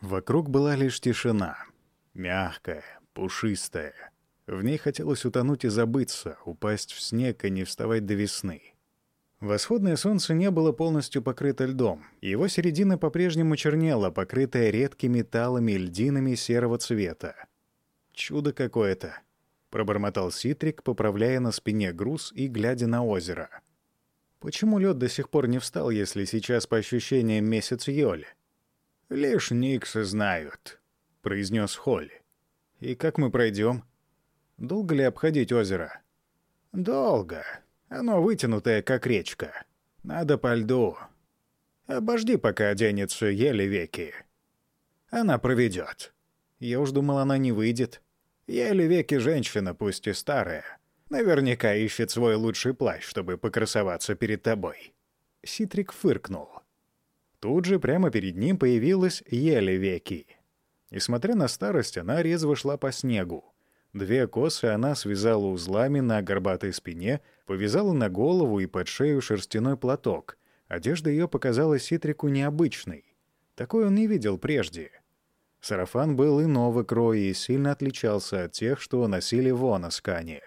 Вокруг была лишь тишина. Мягкая, пушистая. В ней хотелось утонуть и забыться, упасть в снег и не вставать до весны. Восходное солнце не было полностью покрыто льдом, его середина по-прежнему чернела, покрытая редкими талами и льдинами серого цвета. «Чудо какое-то!» — пробормотал Ситрик, поправляя на спине груз и глядя на озеро. «Почему лед до сих пор не встал, если сейчас, по ощущениям, месяц Йоли?» «Лишь Никсы знают», — произнес Холли. «И как мы пройдем? Долго ли обходить озеро?» «Долго. Оно вытянутое, как речка. Надо по льду. Обожди, пока оденется еле веки. Она проведет. Я уж думал, она не выйдет. Еле веки женщина, пусть и старая. Наверняка ищет свой лучший плащ, чтобы покрасоваться перед тобой». Ситрик фыркнул. Тут же прямо перед ним появилась еле веки. Несмотря на старость, она резво шла по снегу. Две косы она связала узлами на горбатой спине, повязала на голову и под шею шерстяной платок. Одежда ее показалась Ситрику необычной. Такой он не видел прежде. Сарафан был иного кроя и сильно отличался от тех, что носили вон Аскане.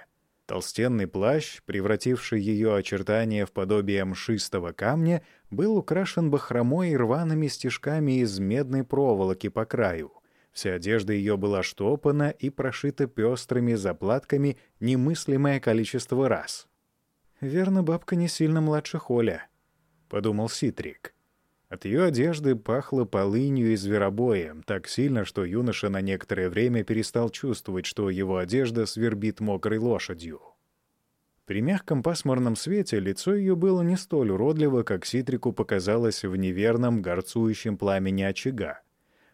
Толстенный плащ, превративший ее очертания в подобие мшистого камня, был украшен бахромой и рваными стежками из медной проволоки по краю. Вся одежда ее была штопана и прошита пестрыми заплатками немыслимое количество раз. «Верно, бабка не сильно младше Холя», — подумал Ситрик. От ее одежды пахло полынью и зверобоем так сильно, что юноша на некоторое время перестал чувствовать, что его одежда свербит мокрой лошадью. При мягком пасмурном свете лицо ее было не столь уродливо, как Ситрику показалось в неверном горцующем пламени очага.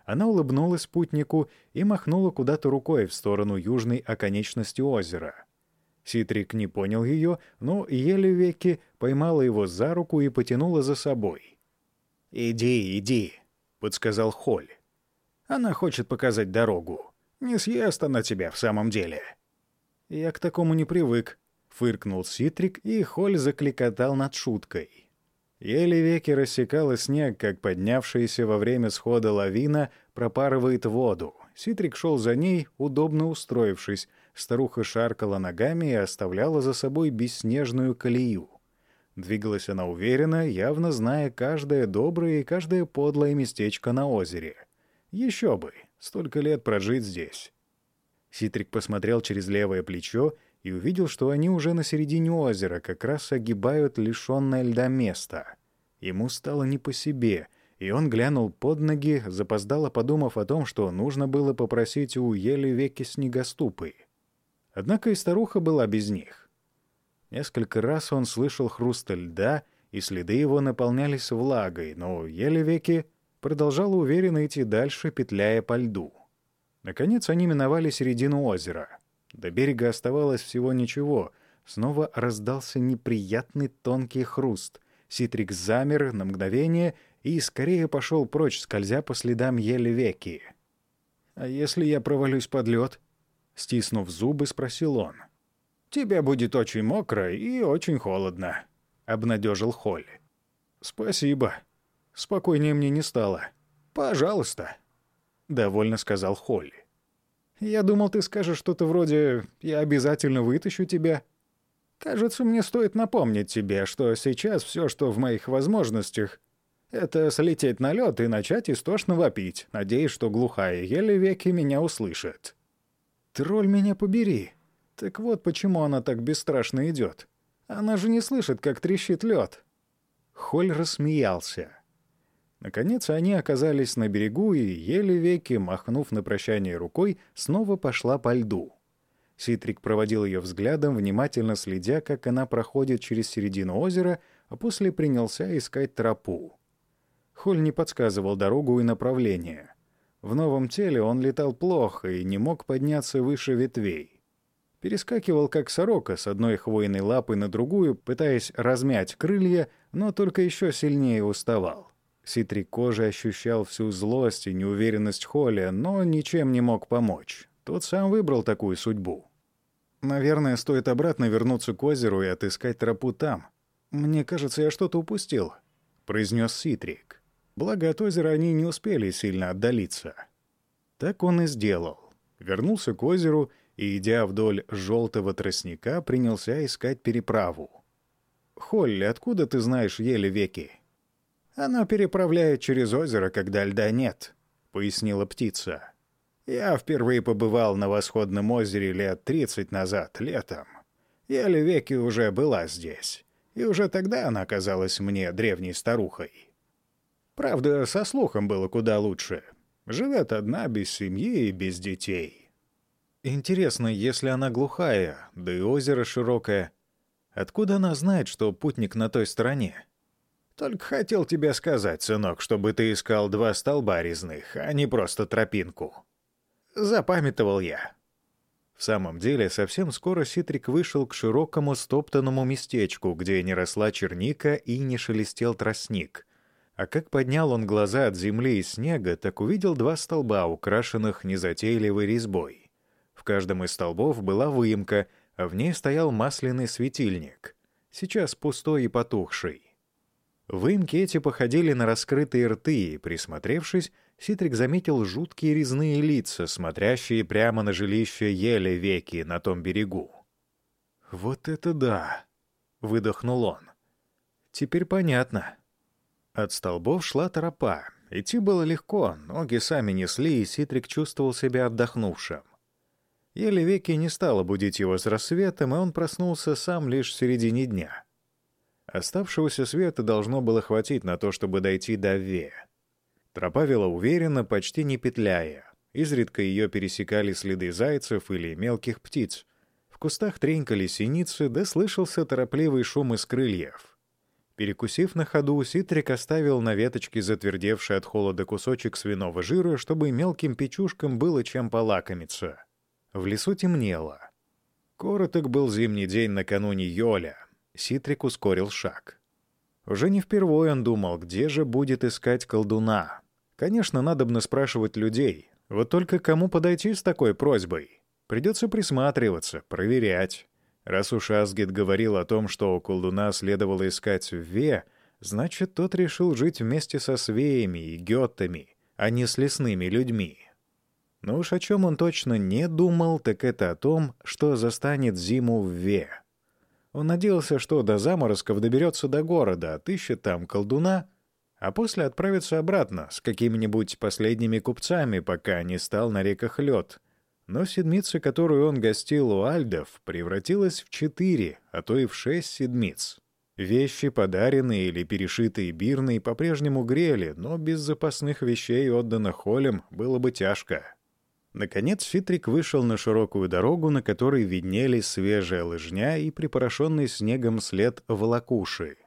Она улыбнулась спутнику и махнула куда-то рукой в сторону южной оконечности озера. Ситрик не понял ее, но еле веки поймала его за руку и потянула за собой. «Иди, иди», — подсказал Холь. «Она хочет показать дорогу. Не съест она тебя в самом деле». «Я к такому не привык», — фыркнул Ситрик, и Холь закликотал над шуткой. Еле веки рассекала снег, как поднявшаяся во время схода лавина пропарывает воду. Ситрик шел за ней, удобно устроившись. Старуха шаркала ногами и оставляла за собой бесснежную колею. Двигалась она уверенно, явно зная каждое доброе и каждое подлое местечко на озере. Еще бы, столько лет прожить здесь. Ситрик посмотрел через левое плечо и увидел, что они уже на середине озера, как раз огибают лишенное льда место. Ему стало не по себе, и он глянул под ноги, запоздало подумав о том, что нужно было попросить у еле веки снегоступы. Однако и старуха была без них. Несколько раз он слышал хруст льда, и следы его наполнялись влагой, но еле веки продолжал уверенно идти дальше, петляя по льду. Наконец они миновали середину озера — до берега оставалось всего ничего. Снова раздался неприятный тонкий хруст. Ситрик замер на мгновение и скорее пошел прочь, скользя по следам еле веки. «А если я провалюсь под лед?» Стиснув зубы, спросил он. «Тебе будет очень мокро и очень холодно», — обнадежил Холли. «Спасибо. Спокойнее мне не стало». «Пожалуйста», — довольно сказал Холли. Я думал, ты скажешь что-то вроде «я обязательно вытащу тебя». Кажется, мне стоит напомнить тебе, что сейчас все, что в моих возможностях, это слететь на лед и начать истошно вопить, надеясь, что глухая еле веки меня услышит. Тролль меня побери. Так вот почему она так бесстрашно идет. Она же не слышит, как трещит лед. Холь рассмеялся. Наконец они оказались на берегу, и еле веки, махнув на прощание рукой, снова пошла по льду. Ситрик проводил ее взглядом, внимательно следя, как она проходит через середину озера, а после принялся искать тропу. Холь не подсказывал дорогу и направление. В новом теле он летал плохо и не мог подняться выше ветвей. Перескакивал, как сорока, с одной хвойной лапы на другую, пытаясь размять крылья, но только еще сильнее уставал. Ситрик кожи ощущал всю злость и неуверенность Холли, но ничем не мог помочь. Тот сам выбрал такую судьбу. Наверное, стоит обратно вернуться к озеру и отыскать тропу там. Мне кажется, я что-то упустил, произнес Ситрик. Благо от озера они не успели сильно отдалиться. Так он и сделал. Вернулся к озеру и, идя вдоль желтого тростника, принялся искать переправу. «Холли, откуда ты знаешь еле веки?» «Оно переправляет через озеро, когда льда нет», — пояснила птица. «Я впервые побывал на Восходном озере лет тридцать назад, летом. Еле веки уже была здесь, и уже тогда она казалась мне древней старухой. Правда, со слухом было куда лучше. Живет одна, без семьи и без детей». «Интересно, если она глухая, да и озеро широкое, откуда она знает, что путник на той стороне?» Только хотел тебе сказать, сынок, чтобы ты искал два столба резных, а не просто тропинку. Запамятовал я. В самом деле, совсем скоро Ситрик вышел к широкому стоптанному местечку, где не росла черника и не шелестел тростник. А как поднял он глаза от земли и снега, так увидел два столба, украшенных незатейливой резьбой. Каждом из столбов была выемка, а в ней стоял масляный светильник, сейчас пустой и потухший. Выемки эти походили на раскрытые рты, и, присмотревшись, Ситрик заметил жуткие резные лица, смотрящие прямо на жилище еле веки на том берегу. «Вот это да!» — выдохнул он. «Теперь понятно». От столбов шла тропа. Идти было легко, ноги сами несли, и Ситрик чувствовал себя отдохнувшим. Еле веки не стало будить его с рассветом, и он проснулся сам лишь в середине дня. Оставшегося света должно было хватить на то, чтобы дойти до Ве. Тропа вела уверенно, почти не петляя. Изредка ее пересекали следы зайцев или мелких птиц. В кустах тренькали синицы, да слышался торопливый шум из крыльев. Перекусив на ходу, Ситрик оставил на веточке затвердевший от холода кусочек свиного жира, чтобы мелким печушкам было чем полакомиться. В лесу темнело. Короток был зимний день накануне Йоля, Ситрик ускорил шаг. Уже не впервые он думал, где же будет искать колдуна. Конечно, надобно спрашивать людей. Вот только кому подойти с такой просьбой? Придется присматриваться, проверять. Раз уж Асгид говорил о том, что у колдуна следовало искать в Ве, значит, тот решил жить вместе со свеями и геттами, а не с лесными людьми. Но уж о чем он точно не думал, так это о том, что застанет зиму в Ве. Он надеялся, что до заморозков доберется до города, отыщет там колдуна, а после отправится обратно с какими-нибудь последними купцами, пока не стал на реках лед. Но седмица, которую он гостил у альдов, превратилась в четыре, а то и в шесть седмиц. Вещи, подаренные или перешитые бирной, по-прежнему грели, но без запасных вещей, отданных Холем, было бы тяжко. Наконец Фитрик вышел на широкую дорогу, на которой виднелись свежая лыжня и припорошенный снегом след волокуши.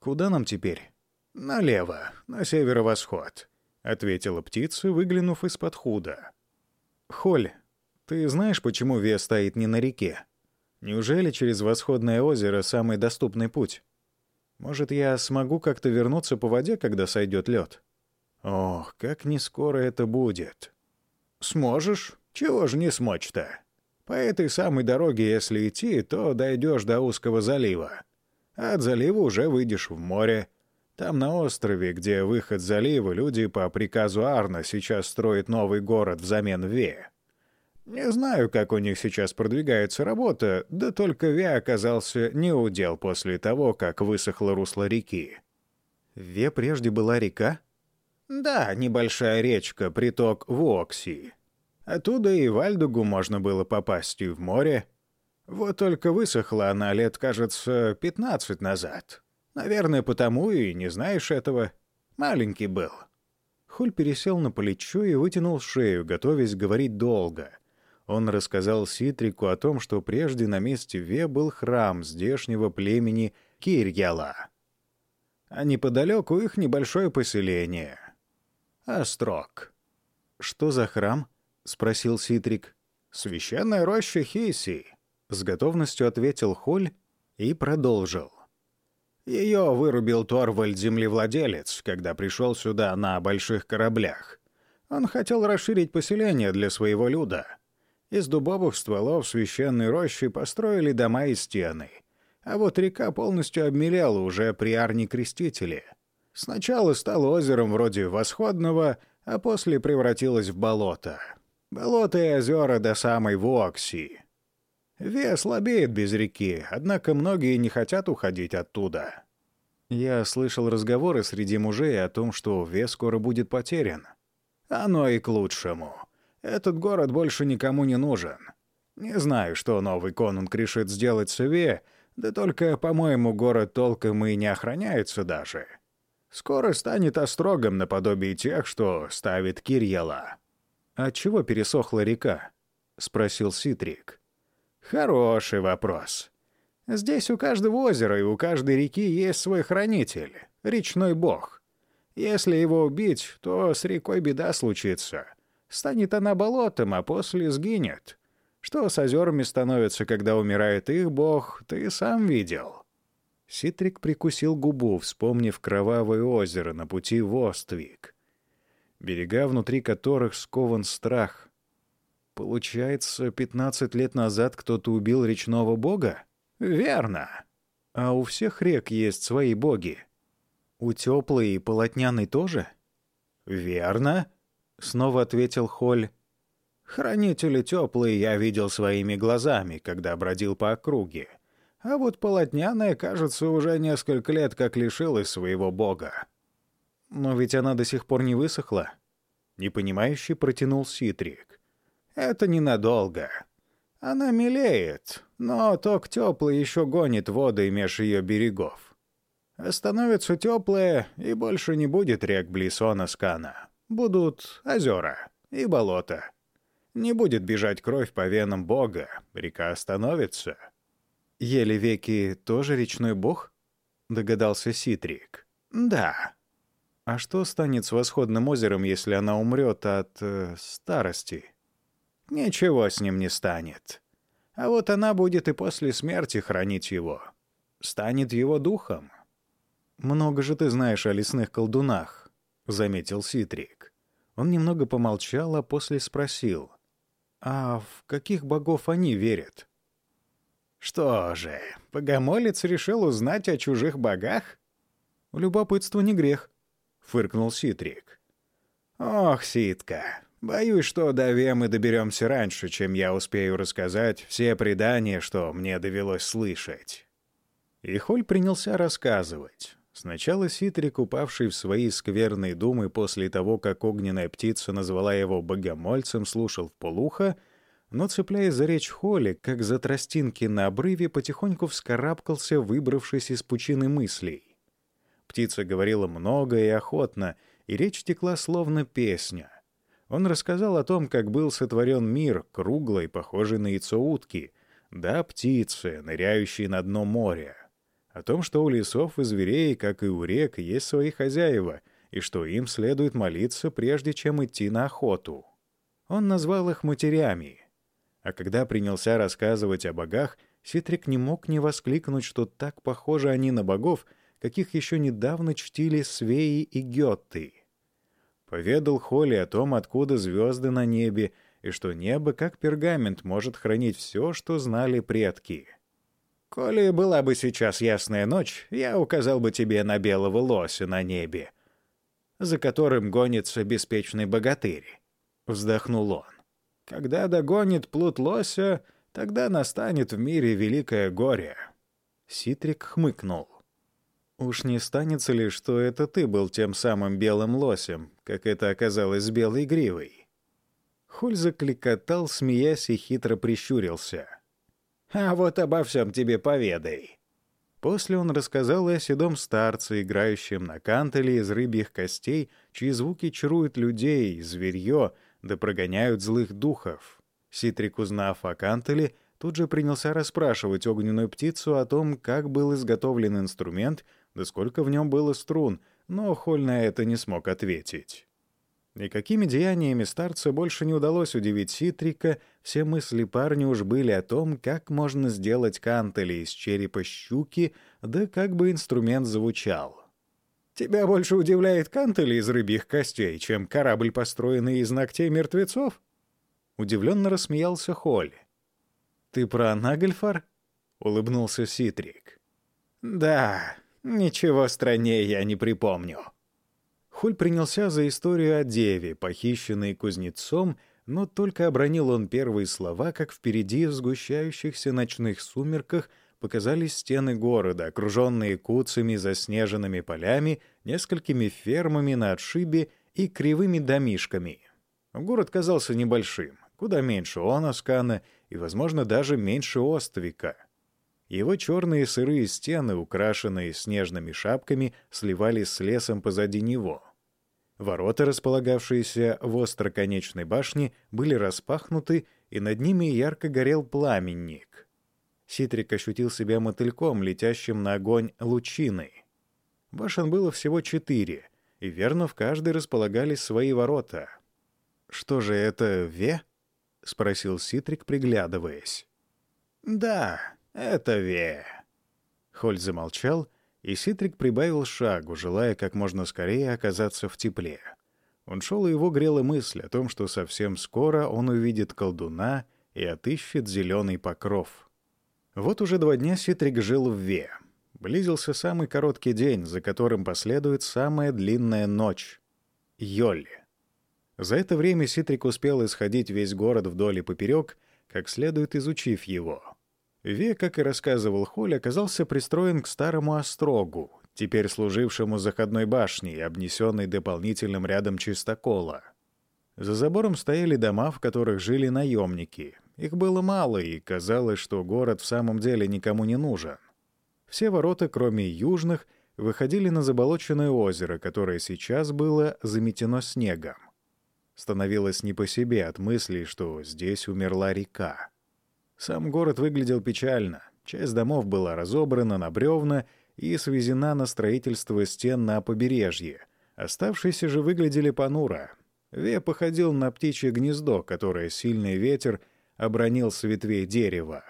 «Куда нам теперь?» «Налево, на северо-восход», — ответила птица, выглянув из-под худа. «Холь, ты знаешь, почему Ве стоит не на реке? Неужели через Восходное озеро самый доступный путь? Может, я смогу как-то вернуться по воде, когда сойдет лед? Ох, как не скоро это будет!» «Сможешь? Чего же не смочь-то? По этой самой дороге, если идти, то дойдешь до узкого залива. А от залива уже выйдешь в море. Там на острове, где выход залива, люди по приказу Арна сейчас строят новый город взамен Ве. Не знаю, как у них сейчас продвигается работа, да только Ве оказался неудел после того, как высохло русло реки. Ве прежде была река? Да, небольшая речка, приток Вокси. Оттуда и в Альдугу можно было попасть и в море. Вот только высохла она лет, кажется, пятнадцать назад. Наверное, потому и не знаешь этого. Маленький был. Хуль пересел на плечо и вытянул шею, готовясь говорить долго. Он рассказал Ситрику о том, что прежде на месте Ве был храм здешнего племени Кирьяла. А неподалеку их небольшое поселение — Острог. «Что за храм?» — спросил Ситрик. «Священная роща Хиси», — с готовностью ответил Холь и продолжил. Ее вырубил Торвальд-землевладелец, когда пришел сюда на больших кораблях. Он хотел расширить поселение для своего люда. Из дубовых стволов священной рощи построили дома и стены. А вот река полностью обмелела уже при Арне Крестителе — Сначала стало озером вроде Восходного, а после превратилось в болото. Болото и озера до самой Вокси. Ве слабеет без реки, однако многие не хотят уходить оттуда. Я слышал разговоры среди мужей о том, что Ве скоро будет потерян. Оно и к лучшему. Этот город больше никому не нужен. Не знаю, что новый конунг решит сделать с Ве, да только, по-моему, город толком и не охраняется даже. Скоро станет острогом наподобие тех, что ставит Кирьяла. «А чего пересохла река?» — спросил Ситрик. «Хороший вопрос. Здесь у каждого озера и у каждой реки есть свой хранитель, речной бог. Если его убить, то с рекой беда случится. Станет она болотом, а после сгинет. Что с озерами становится, когда умирает их бог, ты сам видел». Ситрик прикусил губу, вспомнив кровавое озеро на пути в Оствик, берега внутри которых скован страх. Получается, пятнадцать лет назад кто-то убил речного бога? Верно. А у всех рек есть свои боги. У теплой и полотняной тоже? Верно, снова ответил Холь. Хранители теплые я видел своими глазами, когда бродил по округе. А вот полотняная, кажется, уже несколько лет как лишилась своего бога. Но ведь она до сих пор не высохла. Непонимающий протянул Ситрик. Это ненадолго. Она мелеет, но ток теплый еще гонит воды меж ее берегов. Остановится теплое, и больше не будет рек Блисона Скана. Будут озера и болота. Не будет бежать кровь по венам бога, река остановится. «Еле веки тоже речной бог?» — догадался Ситрик. «Да». «А что станет с восходным озером, если она умрет от... Э, старости?» «Ничего с ним не станет. А вот она будет и после смерти хранить его. Станет его духом». «Много же ты знаешь о лесных колдунах», — заметил Ситрик. Он немного помолчал, а после спросил. «А в каких богов они верят?» Что же, богомолец решил узнать о чужих богах? Любопытство не грех, фыркнул Ситрик. Ох, Ситка, боюсь, что до Ве мы доберемся раньше, чем я успею рассказать все предания, что мне довелось слышать. И Холь принялся рассказывать. Сначала Ситрик, упавший в свои скверные думы после того, как огненная птица назвала его богомольцем, слушал в полухо, но, цепляясь за речь Холли, как за тростинки на обрыве, потихоньку вскарабкался, выбравшись из пучины мыслей. Птица говорила много и охотно, и речь текла словно песня. Он рассказал о том, как был сотворен мир, круглый, похожий на яйцо утки, да птицы, ныряющие на дно моря. О том, что у лесов и зверей, как и у рек, есть свои хозяева, и что им следует молиться, прежде чем идти на охоту. Он назвал их матерями, а когда принялся рассказывать о богах, Ситрик не мог не воскликнуть, что так похожи они на богов, каких еще недавно чтили Свеи и Гетты. Поведал Холли о том, откуда звезды на небе, и что небо, как пергамент, может хранить все, что знали предки. «Коли была бы сейчас ясная ночь, я указал бы тебе на белого лося на небе, за которым гонится беспечный богатырь», — вздохнул он. Когда догонит плут лося, тогда настанет в мире великое горе». Ситрик хмыкнул. «Уж не станется ли, что это ты был тем самым белым лосем, как это оказалось с белой гривой?» Холь закликотал, смеясь и хитро прищурился. «А вот обо всем тебе поведай». После он рассказал о седом старце, играющем на кантеле из рыбьих костей, чьи звуки чаруют людей, зверье, да прогоняют злых духов. Ситрик, узнав о Кантеле, тут же принялся расспрашивать огненную птицу о том, как был изготовлен инструмент, да сколько в нем было струн, но Холь на это не смог ответить. И какими деяниями старца больше не удалось удивить Ситрика, все мысли парня уж были о том, как можно сделать кантели из черепа щуки, да как бы инструмент звучал. Тебя больше удивляет кантели из рыбьих костей, чем корабль, построенный из ногтей мертвецов?» Удивленно рассмеялся Холли. «Ты про Нагельфар?» — улыбнулся Ситрик. «Да, Ничего страннее я не припомню». Хуль принялся за историю о деве, похищенной кузнецом, но только обронил он первые слова, как впереди в сгущающихся ночных сумерках показались стены города, окруженные куцами заснеженными полями, несколькими фермами на отшибе и кривыми домишками. Город казался небольшим, куда меньше Оноскана и, возможно, даже меньше Оствика. Его черные сырые стены, украшенные снежными шапками, сливались с лесом позади него. Ворота, располагавшиеся в остроконечной башне, были распахнуты, и над ними ярко горел пламенник. Ситрик ощутил себя мотыльком, летящим на огонь лучиной. Башен было всего четыре, и верно в каждой располагались свои ворота. «Что же это, Ве?» — спросил Ситрик, приглядываясь. «Да, это Ве». Хольт замолчал, и Ситрик прибавил шагу, желая как можно скорее оказаться в тепле. Он шел, и его грела мысль о том, что совсем скоро он увидит колдуна и отыщет зеленый покров. Вот уже два дня Ситрик жил в Ве. Близился самый короткий день, за которым последует самая длинная ночь — Йолли. За это время Ситрик успел исходить весь город вдоль и поперек, как следует изучив его. Ве, как и рассказывал Холь, оказался пристроен к старому острогу, теперь служившему заходной башней, обнесенной дополнительным рядом чистокола. За забором стояли дома, в которых жили наемники. Их было мало, и казалось, что город в самом деле никому не нужен. Все ворота, кроме южных, выходили на заболоченное озеро, которое сейчас было заметено снегом становилось не по себе от мысли, что здесь умерла река. Сам город выглядел печально. Часть домов была разобрана на бревна и свезена на строительство стен на побережье. Оставшиеся же выглядели понуро. Ве походил на птичье гнездо, которое сильный ветер обронил с ветвей дерева.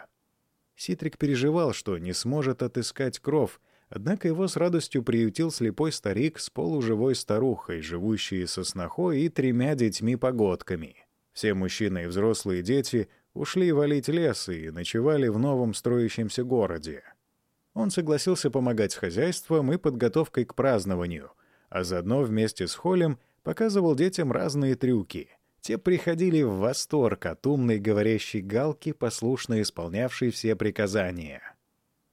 Ситрик переживал, что не сможет отыскать кров, Однако его с радостью приютил слепой старик с полуживой старухой, живущей со снохой и тремя детьми-погодками. Все мужчины и взрослые дети ушли валить лес и ночевали в новом строящемся городе. Он согласился помогать с хозяйством и подготовкой к празднованию, а заодно вместе с Холем показывал детям разные трюки. Те приходили в восторг от умной говорящей галки, послушно исполнявшей все приказания.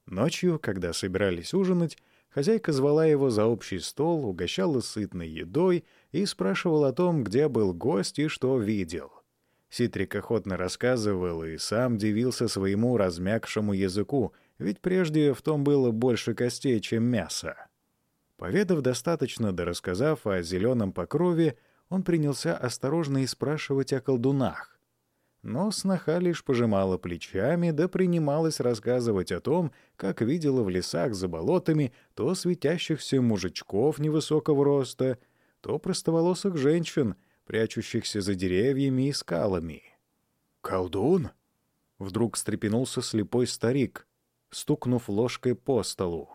Ночью, когда собирались ужинать, хозяйка звала его за общий стол, угощала сытной едой и спрашивала о том, где был гость и что видел. Ситрик охотно рассказывал и сам дивился своему размягшему языку, ведь прежде в том было больше костей, чем мяса. Поведав достаточно да рассказав о зеленом покрове, он принялся осторожно и спрашивать о колдунах. Но сноха лишь пожимала плечами, да принималась рассказывать о том, как видела в лесах за болотами то светящихся мужичков невысокого роста, то простоволосых женщин, прячущихся за деревьями и скалами. «Колдун?» — вдруг встрепенулся слепой старик, стукнув ложкой по столу.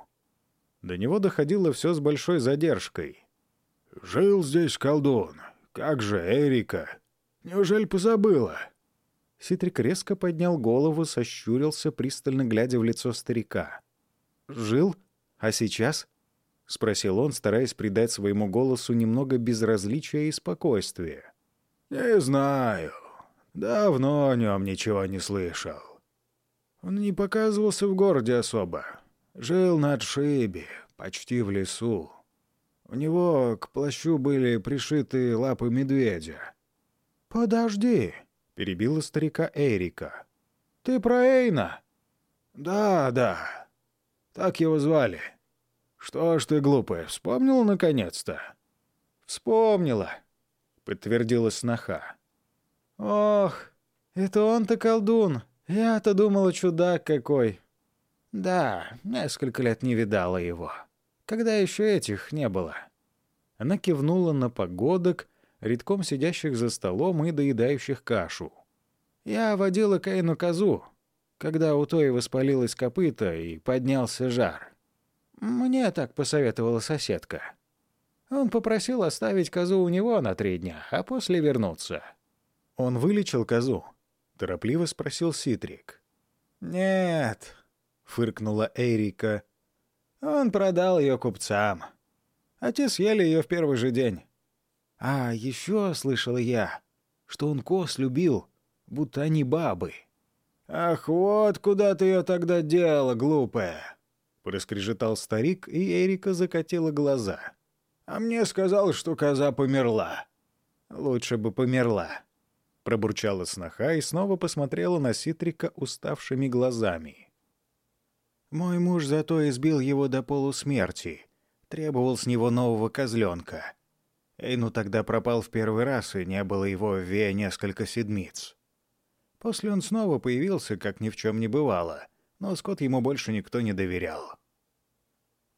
До него доходило все с большой задержкой. «Жил здесь колдун. Как же Эрика? Неужели позабыла?» Ситрик резко поднял голову, сощурился, пристально глядя в лицо старика. «Жил? А сейчас?» — спросил он, стараясь придать своему голосу немного безразличия и спокойствия. «Не знаю. Давно о нем ничего не слышал. Он не показывался в городе особо. Жил на отшибе, почти в лесу. У него к плащу были пришиты лапы медведя. «Подожди!» — перебила старика Эрика. «Ты про Эйна?» «Да, да. Так его звали. Что ж ты, глупая, вспомнила наконец-то?» «Вспомнила», — подтвердила сноха. «Ох, это он-то колдун. Я-то думала, чудак какой. Да, несколько лет не видала его. Когда еще этих не было». Она кивнула на погодок, редком сидящих за столом и доедающих кашу. Я водила Каину козу, когда у той воспалилась копыта и поднялся жар. Мне так посоветовала соседка. Он попросил оставить козу у него на три дня, а после вернуться. «Он вылечил козу?» — торопливо спросил Ситрик. «Нет», — фыркнула Эрика. Он продал ее купцам. А те съели ее в первый же день. А еще слышал я, что он коз любил, будто они бабы. «Ах, вот куда ты ее тогда делала, глупая!» — проскрежетал старик, и Эрика закатила глаза. «А мне сказал, что коза померла». «Лучше бы померла», — пробурчала сноха и снова посмотрела на Ситрика уставшими глазами. «Мой муж зато избил его до полусмерти, требовал с него нового козленка. Эйну тогда пропал в первый раз, и не было его в Ве несколько седмиц. После он снова появился, как ни в чем не бывало, но Скотт ему больше никто не доверял.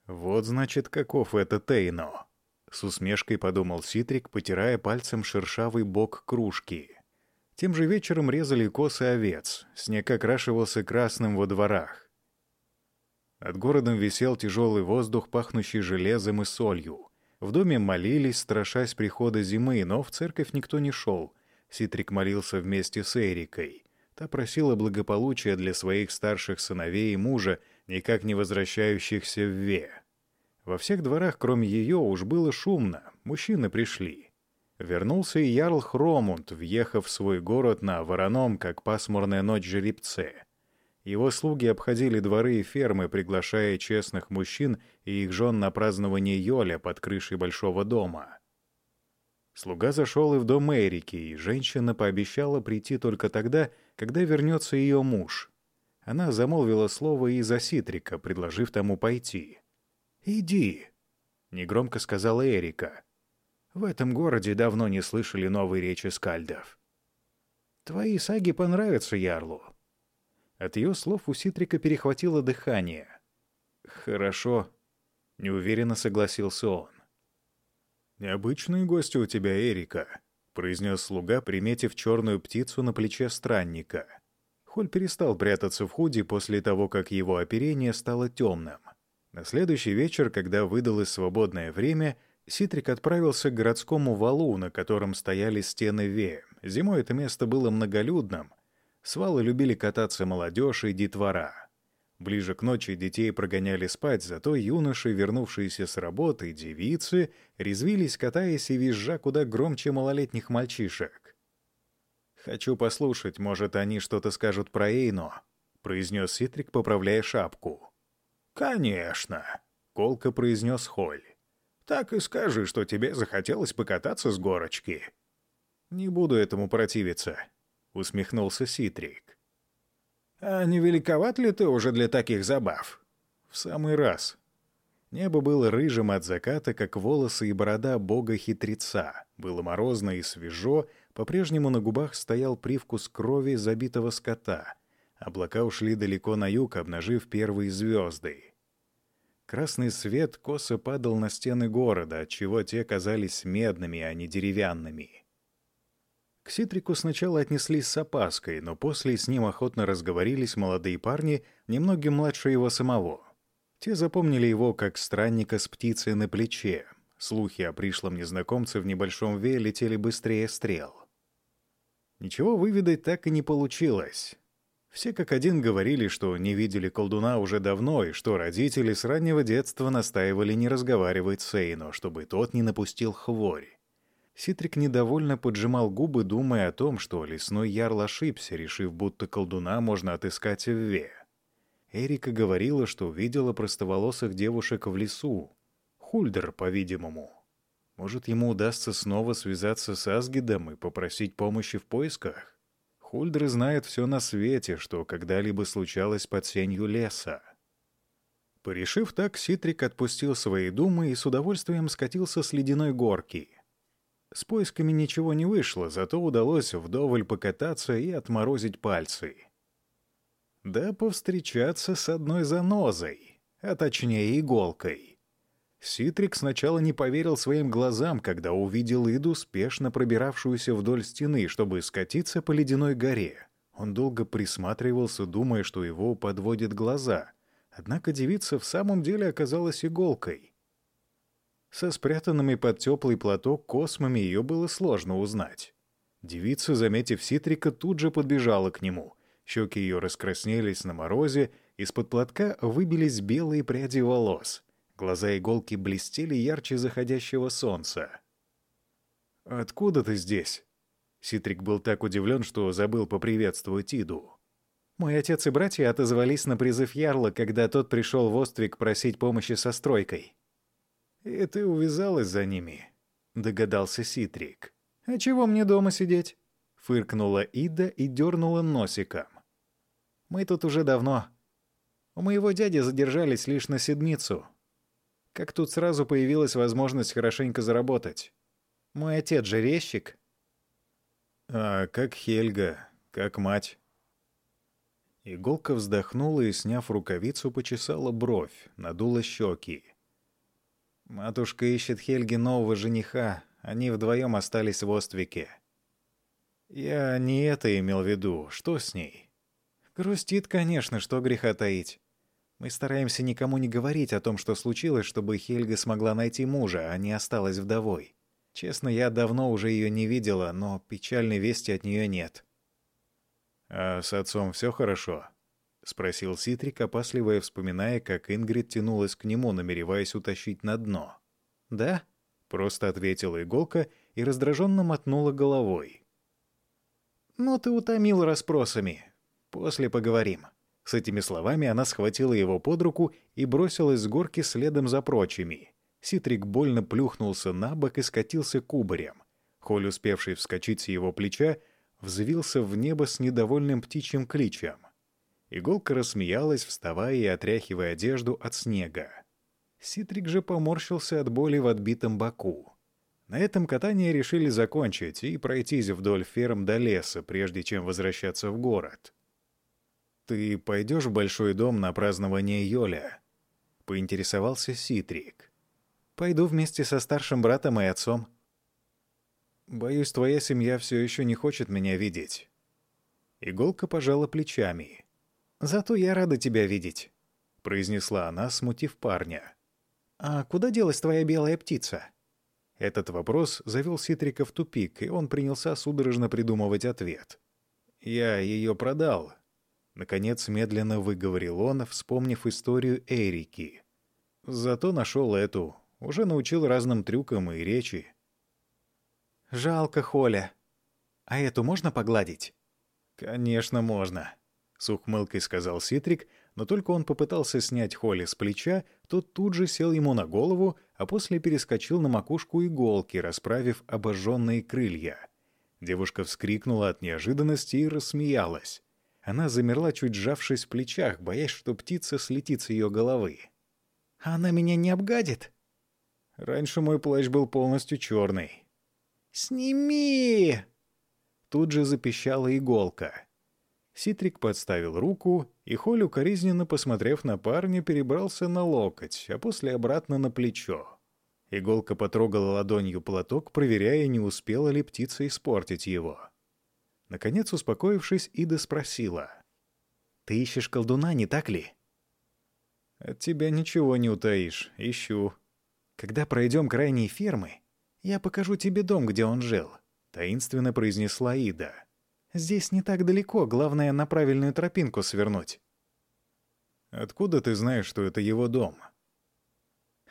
«Вот, значит, каков этот Эйно», — с усмешкой подумал Ситрик, потирая пальцем шершавый бок кружки. Тем же вечером резали косы овец, снег окрашивался красным во дворах. Над городом висел тяжелый воздух, пахнущий железом и солью. В доме молились, страшась прихода зимы, но в церковь никто не шел. Ситрик молился вместе с Эрикой. Та просила благополучия для своих старших сыновей и мужа, никак не возвращающихся в Ве. Во всех дворах, кроме ее, уж было шумно, мужчины пришли. Вернулся и Ярл Хромунд, въехав в свой город на вороном, как пасмурная ночь жеребце. Его слуги обходили дворы и фермы, приглашая честных мужчин и их жен на празднование Йоля под крышей большого дома. Слуга зашел и в дом Эрики, и женщина пообещала прийти только тогда, когда вернется ее муж. Она замолвила слово и за Ситрика, предложив тому пойти. «Иди», — негромко сказала Эрика. «В этом городе давно не слышали новой речи скальдов. Твои саги понравятся Ярлу. От ее слов у Ситрика перехватило дыхание. «Хорошо», — неуверенно согласился он. «Необычные гости у тебя, Эрика», — произнес слуга, приметив черную птицу на плече странника. Холь перестал прятаться в худи после того, как его оперение стало темным. На следующий вечер, когда выдалось свободное время, Ситрик отправился к городскому валу, на котором стояли стены Ве. Зимой это место было многолюдным — Свалы любили кататься молодежь и детвора. Ближе к ночи детей прогоняли спать, зато юноши, вернувшиеся с работы, девицы, резвились, катаясь и визжа куда громче малолетних мальчишек. «Хочу послушать, может, они что-то скажут про Эйно», — произнес Ситрик, поправляя шапку. «Конечно», — колко произнес Холь. «Так и скажи, что тебе захотелось покататься с горочки». «Не буду этому противиться», усмехнулся Ситрик. «А не великоват ли ты уже для таких забав?» «В самый раз». Небо было рыжим от заката, как волосы и борода бога-хитреца. Было морозно и свежо, по-прежнему на губах стоял привкус крови забитого скота. Облака ушли далеко на юг, обнажив первые звезды. Красный свет косо падал на стены города, отчего те казались медными, а не деревянными. К Ситрику сначала отнеслись с опаской, но после с ним охотно разговорились молодые парни, немногим младше его самого. Те запомнили его как странника с птицей на плече. Слухи о пришлом незнакомце в небольшом ве летели быстрее стрел. Ничего выведать так и не получилось. Все как один говорили, что не видели колдуна уже давно, и что родители с раннего детства настаивали не разговаривать с Эйно, чтобы тот не напустил хворь. Ситрик недовольно поджимал губы, думая о том, что лесной ярл ошибся, решив, будто колдуна можно отыскать в Ве. Эрика говорила, что видела простоволосых девушек в лесу. Хульдер, по-видимому. Может, ему удастся снова связаться с Асгидом и попросить помощи в поисках? Хульдер знает все на свете, что когда-либо случалось под сенью леса. Порешив так, Ситрик отпустил свои думы и с удовольствием скатился с ледяной горки — с поисками ничего не вышло, зато удалось вдоволь покататься и отморозить пальцы. Да повстречаться с одной занозой, а точнее иголкой. Ситрик сначала не поверил своим глазам, когда увидел Иду, спешно пробиравшуюся вдоль стены, чтобы скатиться по ледяной горе. Он долго присматривался, думая, что его подводят глаза. Однако девица в самом деле оказалась иголкой — со спрятанными под теплый платок космами ее было сложно узнать. Девица, заметив Ситрика, тут же подбежала к нему. Щеки ее раскраснелись на морозе, Из-под платка выбились белые пряди волос. Глаза иголки блестели ярче заходящего солнца. «Откуда ты здесь?» Ситрик был так удивлен, что забыл поприветствовать Иду. Мой отец и братья отозвались на призыв Ярла, когда тот пришел в Оствик просить помощи со стройкой. «И ты увязалась за ними», — догадался Ситрик. «А чего мне дома сидеть?» — фыркнула Ида и дернула носиком. «Мы тут уже давно. У моего дяди задержались лишь на седмицу. Как тут сразу появилась возможность хорошенько заработать. Мой отец же резчик». «А как Хельга? Как мать?» Иголка вздохнула и, сняв рукавицу, почесала бровь, надула щеки. Матушка ищет Хельге нового жениха. Они вдвоем остались в Оствике. Я не это имел в виду. Что с ней? Грустит, конечно, что греха таить. Мы стараемся никому не говорить о том, что случилось, чтобы Хельга смогла найти мужа, а не осталась вдовой. Честно, я давно уже ее не видела, но печальной вести от нее нет. «А с отцом все хорошо?» — спросил Ситрик, опасливая, вспоминая, как Ингрид тянулась к нему, намереваясь утащить на дно. «Да?» — просто ответила иголка и раздраженно мотнула головой. «Ну ты утомил расспросами. После поговорим». С этими словами она схватила его под руку и бросилась с горки следом за прочими. Ситрик больно плюхнулся на бок и скатился кубарем. Холь, успевший вскочить с его плеча, взвился в небо с недовольным птичьим кличем. Иголка рассмеялась, вставая и отряхивая одежду от снега. Ситрик же поморщился от боли в отбитом боку. На этом катание решили закончить и пройтись вдоль ферм до леса, прежде чем возвращаться в город. «Ты пойдешь в большой дом на празднование Йоля?» — поинтересовался Ситрик. «Пойду вместе со старшим братом и отцом», Боюсь, твоя семья все еще не хочет меня видеть. Иголка пожала плечами. Зато я рада тебя видеть, произнесла она, смутив парня. А куда делась твоя белая птица? Этот вопрос завел Ситрика в тупик, и он принялся судорожно придумывать ответ. «Я ее продал», — наконец медленно выговорил он, вспомнив историю Эрики. «Зато нашел эту, уже научил разным трюкам и речи. «Жалко Холя. А эту можно погладить?» «Конечно, можно», — с ухмылкой сказал Ситрик, но только он попытался снять Холли с плеча, тот тут же сел ему на голову, а после перескочил на макушку иголки, расправив обожженные крылья. Девушка вскрикнула от неожиданности и рассмеялась. Она замерла, чуть сжавшись в плечах, боясь, что птица слетит с ее головы. «Она меня не обгадит?» Раньше мой плащ был полностью черный. «Сними!» Тут же запищала иголка. Ситрик подставил руку, и Холь, укоризненно посмотрев на парня, перебрался на локоть, а после обратно на плечо. Иголка потрогала ладонью платок, проверяя, не успела ли птица испортить его. Наконец, успокоившись, Ида спросила. «Ты ищешь колдуна, не так ли?» «От тебя ничего не утаишь. Ищу. Когда пройдем крайние фермы, «Я покажу тебе дом, где он жил», — таинственно произнесла Ида. «Здесь не так далеко, главное, на правильную тропинку свернуть». «Откуда ты знаешь, что это его дом?»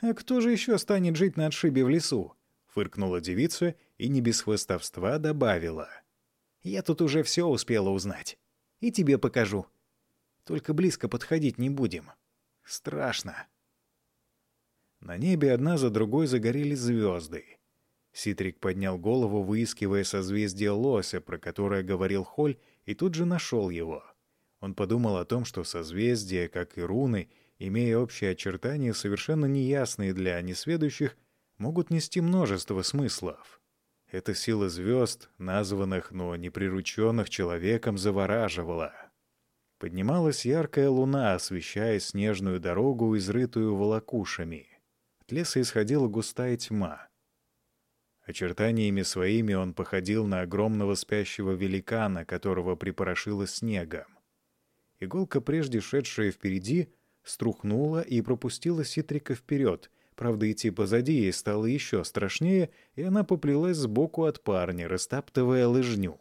«А кто же еще станет жить на отшибе в лесу?» — фыркнула девица и не без хвостовства добавила. «Я тут уже все успела узнать. И тебе покажу. Только близко подходить не будем. Страшно». На небе одна за другой загорелись звезды. Ситрик поднял голову, выискивая созвездие лося, про которое говорил Холь, и тут же нашел его. Он подумал о том, что созвездия, как и руны, имея общие очертания, совершенно неясные для несведущих, могут нести множество смыслов. Эта сила звезд, названных, но не прирученных человеком, завораживала. Поднималась яркая луна, освещая снежную дорогу, изрытую волокушами. От леса исходила густая тьма — Очертаниями своими он походил на огромного спящего великана, которого припорошило снегом. Иголка, прежде шедшая впереди, струхнула и пропустила Ситрика вперед. Правда, идти позади ей стало еще страшнее, и она поплелась сбоку от парня, растаптывая лыжню.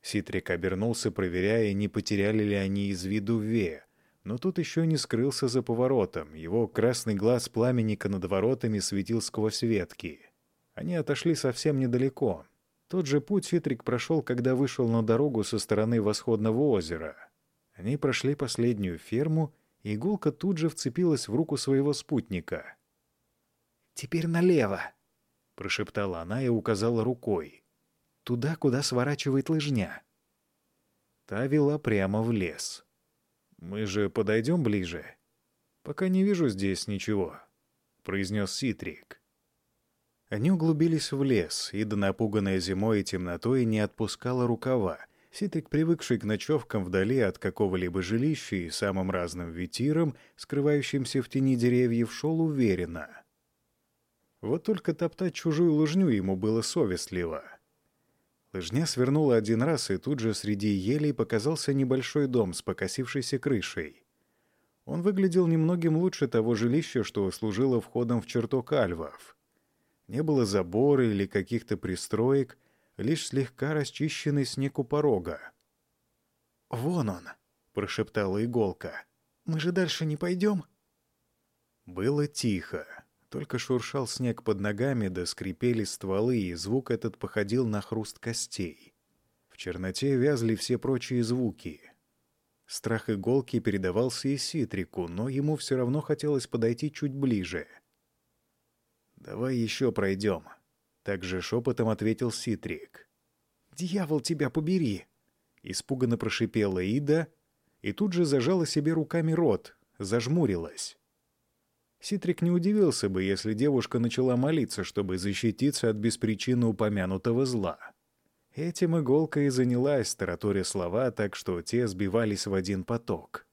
Ситрик обернулся, проверяя, не потеряли ли они из виду Ве, Но тут еще не скрылся за поворотом. Его красный глаз пламенника над воротами светил сквозь ветки. Они отошли совсем недалеко. Тот же путь Ситрик прошел, когда вышел на дорогу со стороны восходного озера. Они прошли последнюю ферму, и иголка тут же вцепилась в руку своего спутника. «Теперь налево!» — прошептала она и указала рукой. «Туда, куда сворачивает лыжня». Та вела прямо в лес. «Мы же подойдем ближе?» «Пока не вижу здесь ничего», — произнес Ситрик. Они углубились в лес, и до напуганной зимой и темнотой не отпускала рукава. Ситрик, привыкший к ночевкам вдали от какого-либо жилища и самым разным ветирам, скрывающимся в тени деревьев, шел уверенно. Вот только топтать чужую лыжню ему было совестливо. Лыжня свернула один раз, и тут же среди елей показался небольшой дом с покосившейся крышей. Он выглядел немногим лучше того жилища, что служило входом в чертог альвов. Не было забора или каких-то пристроек, лишь слегка расчищенный снег у порога. «Вон он!» — прошептала иголка. «Мы же дальше не пойдем?» Было тихо. Только шуршал снег под ногами, да скрипели стволы, и звук этот походил на хруст костей. В черноте вязли все прочие звуки. Страх иголки передавался и Ситрику, но ему все равно хотелось подойти чуть ближе. «Давай еще пройдем», — также шепотом ответил Ситрик. «Дьявол тебя побери!» — испуганно прошипела Ида, и тут же зажала себе руками рот, зажмурилась. Ситрик не удивился бы, если девушка начала молиться, чтобы защититься от беспричинно упомянутого зла. Этим иголка и занялась, тараторя слова, так что те сбивались в один поток.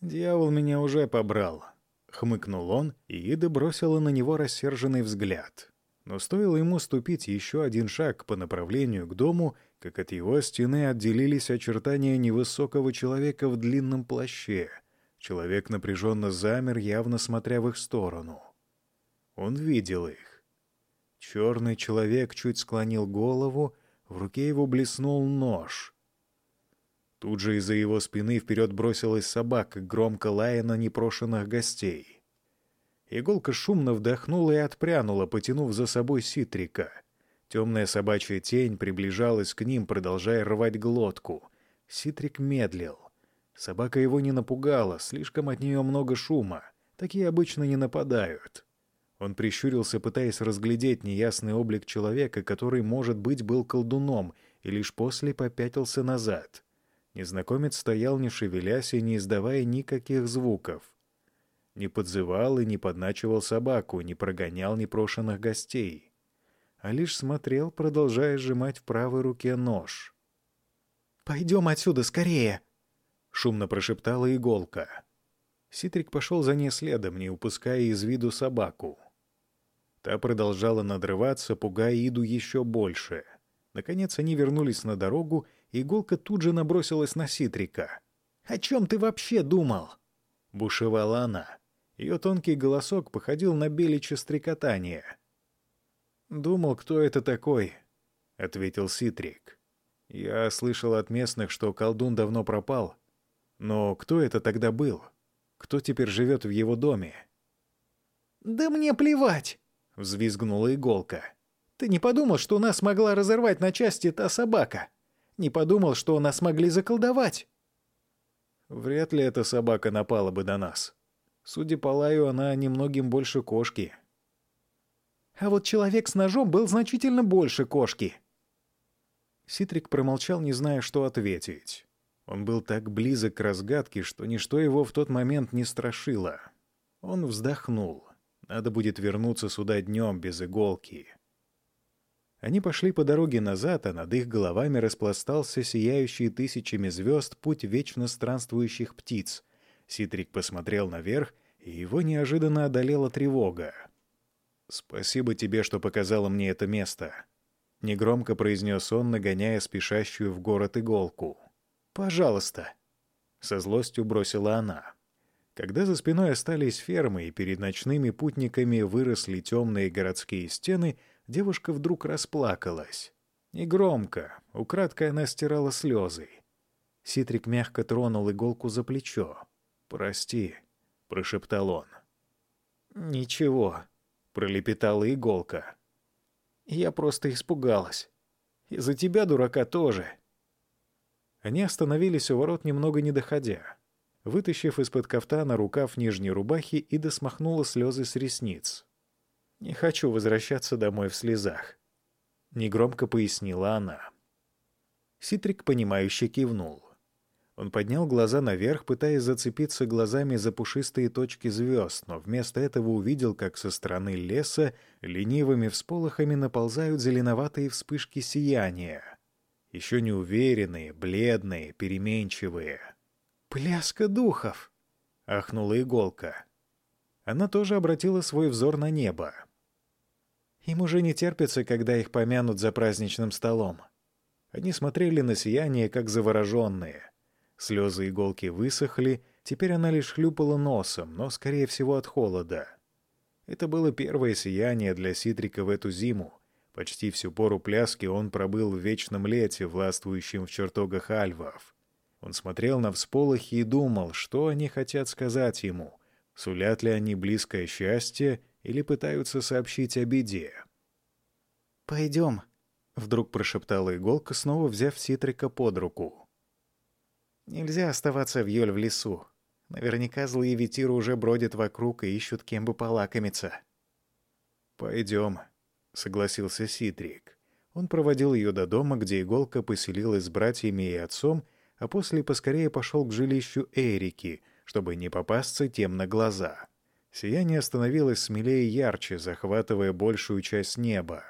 «Дьявол меня уже побрал», — хмыкнул он, и Ида бросила на него рассерженный взгляд. Но стоило ему ступить еще один шаг по направлению к дому, как от его стены отделились очертания невысокого человека в длинном плаще — Человек напряженно замер, явно смотря в их сторону. Он видел их. Черный человек чуть склонил голову, в руке его блеснул нож. Тут же из-за его спины вперед бросилась собака, громко лая на непрошенных гостей. Иголка шумно вдохнула и отпрянула, потянув за собой Ситрика. Темная собачья тень приближалась к ним, продолжая рвать глотку. Ситрик медлил. Собака его не напугала, слишком от нее много шума. Такие обычно не нападают. Он прищурился, пытаясь разглядеть неясный облик человека, который, может быть, был колдуном, и лишь после попятился назад. Незнакомец стоял, не шевелясь и не издавая никаких звуков. Не подзывал и не подначивал собаку, не прогонял непрошенных гостей. А лишь смотрел, продолжая сжимать в правой руке нож. «Пойдем отсюда скорее!» — шумно прошептала иголка. Ситрик пошел за ней следом, не упуская из виду собаку. Та продолжала надрываться, пугая Иду еще больше. Наконец они вернулись на дорогу, иголка тут же набросилась на Ситрика. «О чем ты вообще думал?» — бушевала она. Ее тонкий голосок походил на беличье стрекотание. «Думал, кто это такой?» — ответил Ситрик. «Я слышал от местных, что колдун давно пропал, но кто это тогда был? Кто теперь живет в его доме? «Да мне плевать!» — взвизгнула иголка. «Ты не подумал, что нас могла разорвать на части та собака? Не подумал, что нас могли заколдовать?» Вряд ли эта собака напала бы на нас. Судя по лаю, она немногим больше кошки. А вот человек с ножом был значительно больше кошки. Ситрик промолчал, не зная, что ответить. Он был так близок к разгадке, что ничто его в тот момент не страшило. Он вздохнул. Надо будет вернуться сюда днем без иголки. Они пошли по дороге назад, а над их головами распластался сияющий тысячами звезд путь вечно странствующих птиц. Ситрик посмотрел наверх, и его неожиданно одолела тревога. «Спасибо тебе, что показала мне это место», — негромко произнес он, нагоняя спешащую в город иголку. «Пожалуйста», — со злостью бросила она. Когда за спиной остались фермы и перед ночными путниками выросли темные городские стены, девушка вдруг расплакалась. Негромко, украдкой она стирала слезы. Ситрик мягко тронул иголку за плечо. «Прости», — прошептал он. «Ничего», — пролепетала иголка. «Я просто испугалась. Из-за тебя, дурака, тоже». Они остановились у ворот, немного не доходя. Вытащив из-под кафтана рукав нижней рубахи, Ида смахнула слезы с ресниц. «Не хочу возвращаться домой в слезах», — негромко пояснила она. Ситрик, понимающе кивнул. Он поднял глаза наверх, пытаясь зацепиться глазами за пушистые точки звезд, но вместо этого увидел, как со стороны леса ленивыми всполохами наползают зеленоватые вспышки сияния. Еще неуверенные, бледные, переменчивые. «Пляска духов!» — ахнула иголка. Она тоже обратила свой взор на небо. Им уже не терпится, когда их помянут за праздничным столом. Они смотрели на сияние, как завороженные. Слезы иголки высохли, теперь она лишь хлюпала носом, но, скорее всего, от холода. Это было первое сияние для Ситрика в эту зиму. Почти всю пору пляски он пробыл в вечном лете, властвующем в чертогах альвов. Он смотрел на всполохи и думал, что они хотят сказать ему, сулят ли они близкое счастье или пытаются сообщить о беде. «Пойдем», — вдруг прошептала иголка, снова взяв Ситрика под руку. «Нельзя оставаться в Йоль в лесу. Наверняка злые ветиры уже бродят вокруг и ищут кем бы полакомиться». «Пойдем», — согласился Ситрик. Он проводил ее до дома, где иголка поселилась с братьями и отцом, а после поскорее пошел к жилищу Эрики, чтобы не попасться тем на глаза. Сияние становилось смелее и ярче, захватывая большую часть неба.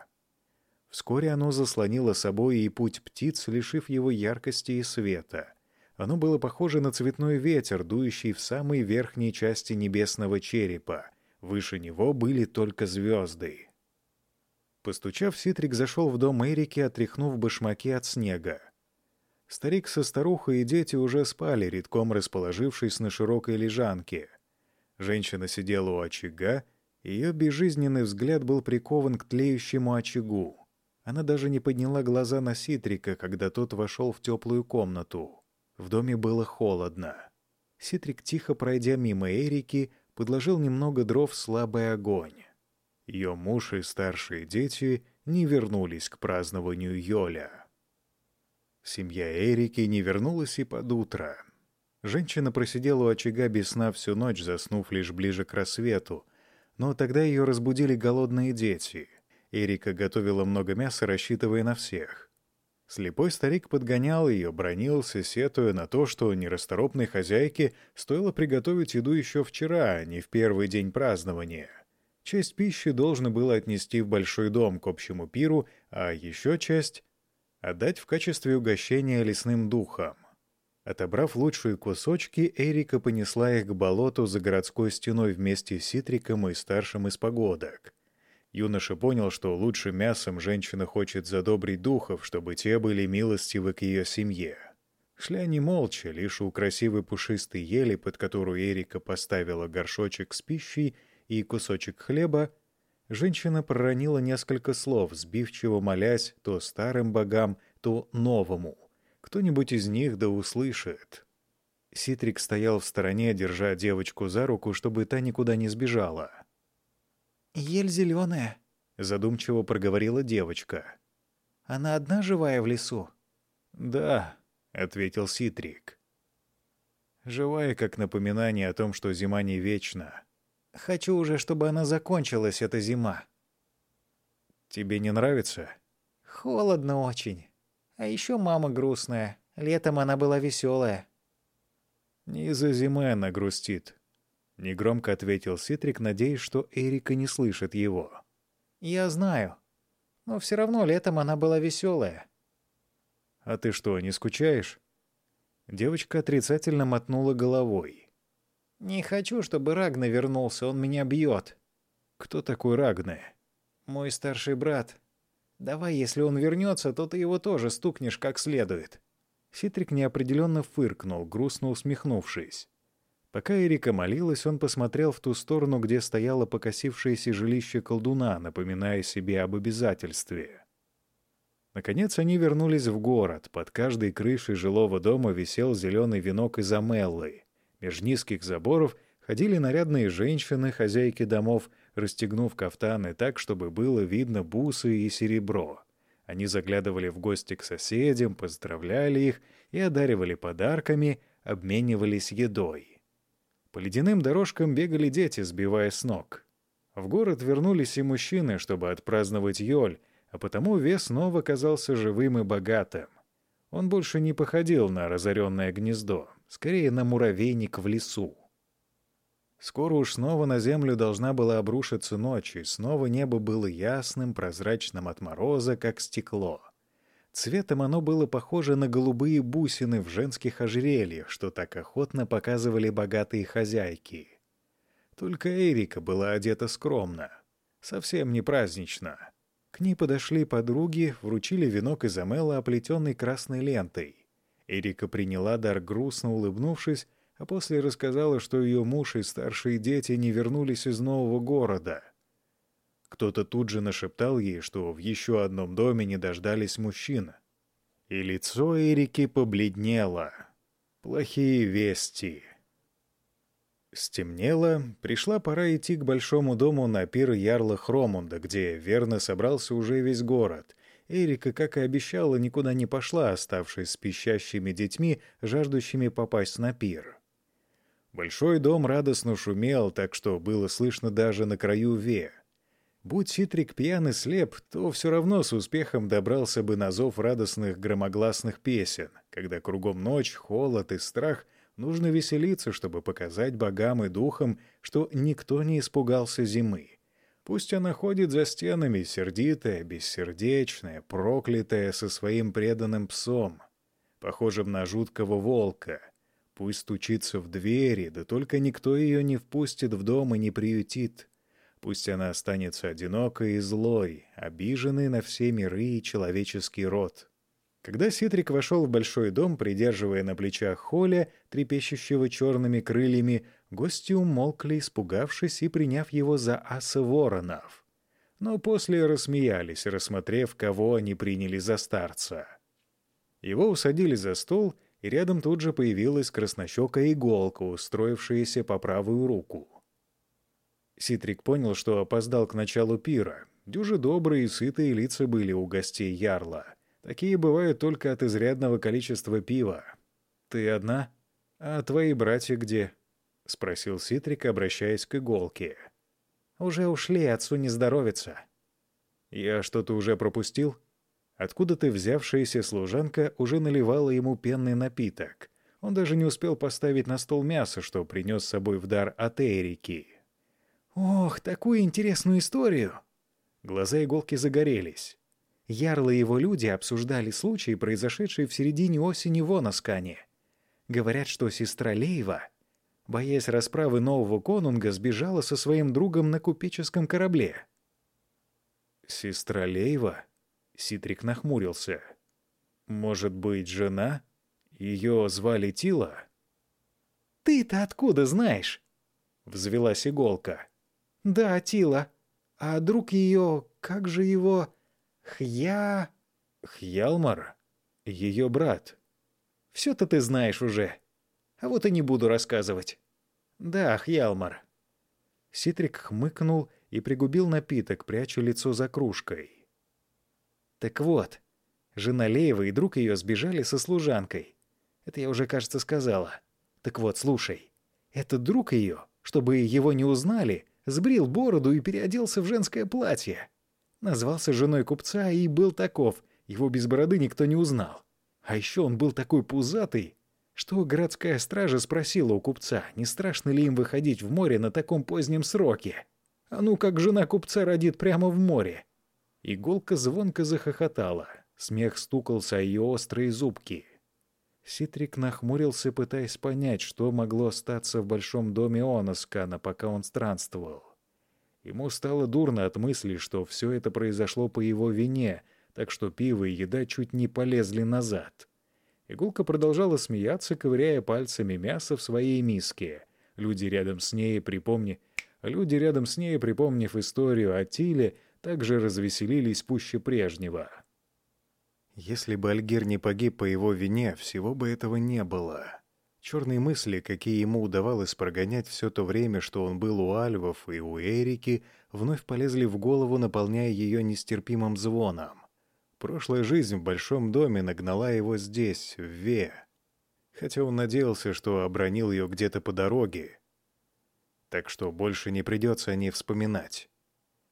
Вскоре оно заслонило собой и путь птиц, лишив его яркости и света. Оно было похоже на цветной ветер, дующий в самой верхней части небесного черепа. Выше него были только звезды. Постучав, Ситрик зашел в дом Эрики, отряхнув башмаки от снега. Старик со старухой и дети уже спали, редком расположившись на широкой лежанке. Женщина сидела у очага, ее безжизненный взгляд был прикован к тлеющему очагу. Она даже не подняла глаза на Ситрика, когда тот вошел в теплую комнату. В доме было холодно. Ситрик, тихо пройдя мимо Эрики, подложил немного дров в слабый огонь. Ее муж и старшие дети не вернулись к празднованию Йоля. Семья Эрики не вернулась и под утро. Женщина просидела у очага без сна всю ночь, заснув лишь ближе к рассвету. Но тогда ее разбудили голодные дети. Эрика готовила много мяса, рассчитывая на всех. Слепой старик подгонял ее, бронился, сетуя на то, что нерасторопной хозяйке стоило приготовить еду еще вчера, а не в первый день празднования. Часть пищи должно было отнести в большой дом к общему пиру, а еще часть отдать в качестве угощения лесным духам. Отобрав лучшие кусочки, Эрика понесла их к болоту за городской стеной вместе с Ситриком и старшим из погодок. Юноша понял, что лучшим мясом женщина хочет задобрить духов, чтобы те были милостивы к ее семье. Шли они молча, лишь у красивой пушистой ели, под которую Эрика поставила горшочек с пищей и кусочек хлеба, Женщина проронила несколько слов, сбивчиво молясь то старым богам, то новому. Кто-нибудь из них да услышит. Ситрик стоял в стороне, держа девочку за руку, чтобы та никуда не сбежала. «Ель зеленая», — задумчиво проговорила девочка. «Она одна живая в лесу?» «Да», — ответил Ситрик. «Живая, как напоминание о том, что зима не вечна. Хочу уже, чтобы она закончилась, эта зима. Тебе не нравится? Холодно очень. А еще мама грустная. Летом она была веселая. Не из-за зимы она грустит. Негромко ответил Ситрик, надеясь, что Эрика не слышит его. Я знаю. Но все равно летом она была веселая. А ты что, не скучаешь? Девочка отрицательно мотнула головой. «Не хочу, чтобы Рагна вернулся, он меня бьет». «Кто такой Рагна?» «Мой старший брат. Давай, если он вернется, то ты его тоже стукнешь как следует». Ситрик неопределенно фыркнул, грустно усмехнувшись. Пока Эрика молилась, он посмотрел в ту сторону, где стояло покосившееся жилище колдуна, напоминая себе об обязательстве. Наконец они вернулись в город. Под каждой крышей жилого дома висел зеленый венок из амеллы. Меж низких заборов ходили нарядные женщины, хозяйки домов, расстегнув кафтаны так, чтобы было видно бусы и серебро. Они заглядывали в гости к соседям, поздравляли их и одаривали подарками, обменивались едой. По ледяным дорожкам бегали дети, сбивая с ног. В город вернулись и мужчины, чтобы отпраздновать Йоль, а потому вес снова казался живым и богатым. Он больше не походил на разоренное гнездо, скорее на муравейник в лесу. Скоро уж снова на землю должна была обрушиться ночь, и снова небо было ясным, прозрачным от мороза, как стекло. Цветом оно было похоже на голубые бусины в женских ожерельях, что так охотно показывали богатые хозяйки. Только Эрика была одета скромно, совсем не празднично. К ней подошли подруги, вручили венок из амела, оплетенный красной лентой. Эрика приняла дар, грустно улыбнувшись, а после рассказала, что ее муж и старшие дети не вернулись из нового города. Кто-то тут же нашептал ей, что в еще одном доме не дождались мужчин. И лицо Эрики побледнело. Плохие вести. Стемнело, пришла пора идти к большому дому на пир Ярла Хромунда, где верно собрался уже весь город. Эрика, как и обещала, никуда не пошла, оставшись с пищащими детьми, жаждущими попасть на пир. Большой дом радостно шумел, так что было слышно даже на краю Ве. Будь Ситрик пьян и слеп, то все равно с успехом добрался бы на зов радостных громогласных песен, когда кругом ночь, холод и страх — Нужно веселиться, чтобы показать богам и духам, что никто не испугался зимы. Пусть она ходит за стенами, сердитая, бессердечная, проклятая со своим преданным псом, похожим на жуткого волка. Пусть стучится в двери, да только никто ее не впустит в дом и не приютит. Пусть она останется одинокой и злой, обиженной на все миры и человеческий род. Когда Ситрик вошел в большой дом, придерживая на плечах Холля, трепещущего черными крыльями, гости умолкли, испугавшись и приняв его за аса воронов. Но после рассмеялись, рассмотрев, кого они приняли за старца. Его усадили за стол, и рядом тут же появилась краснощекая иголка, устроившаяся по правую руку. Ситрик понял, что опоздал к началу пира. Дюжи добрые и сытые лица были у гостей Ярла — Такие бывают только от изрядного количества пива. Ты одна? А твои братья где? — спросил Ситрик, обращаясь к иголке. «Уже ушли, отцу не здоровится». «Я что-то уже пропустил?» Откуда ты взявшаяся служанка уже наливала ему пенный напиток. Он даже не успел поставить на стол мясо, что принес с собой в дар от Эрики. «Ох, такую интересную историю!» Глаза иголки загорелись. Ярло и его люди обсуждали случай, произошедший в середине осени в Оноскане. Говорят, что сестра Лейва, боясь расправы нового конунга, сбежала со своим другом на купеческом корабле. «Сестра Лейва?» — Ситрик нахмурился. «Может быть, жена? Ее звали Тила?» «Ты-то откуда знаешь?» — взвелась иголка. «Да, Тила. А друг ее, как же его...» Хья... Хьялмар? Ее брат. Все-то ты знаешь уже. А вот и не буду рассказывать. Да, Хьялмар. Ситрик хмыкнул и пригубил напиток, пряча лицо за кружкой. Так вот, жена Леева и друг ее сбежали со служанкой. Это я уже, кажется, сказала. Так вот, слушай. Этот друг ее, чтобы его не узнали, сбрил бороду и переоделся в женское платье. Назвался женой купца и был таков. Его без бороды никто не узнал. А еще он был такой пузатый, что городская стража спросила у купца, не страшно ли им выходить в море на таком позднем сроке. А ну, как жена купца родит прямо в море. Иголка звонко захохотала. Смех стукался о ее острые зубки. Ситрик нахмурился, пытаясь понять, что могло остаться в большом доме Оноскана, пока он странствовал. Ему стало дурно от мысли, что все это произошло по его вине, так что пиво и еда чуть не полезли назад. Игулка продолжала смеяться, ковыряя пальцами мясо в своей миске. Люди рядом с ней, припомни... Люди рядом с ней, припомнив историю о Тиле, также развеселились пуще прежнего. Если бы Альгир не погиб по его вине, всего бы этого не было. Черные мысли, какие ему удавалось прогонять все то время, что он был у Альвов и у Эрики, вновь полезли в голову, наполняя ее нестерпимым звоном. Прошлая жизнь в большом доме нагнала его здесь, в Ве. Хотя он надеялся, что обронил ее где-то по дороге. Так что больше не придется о ней вспоминать.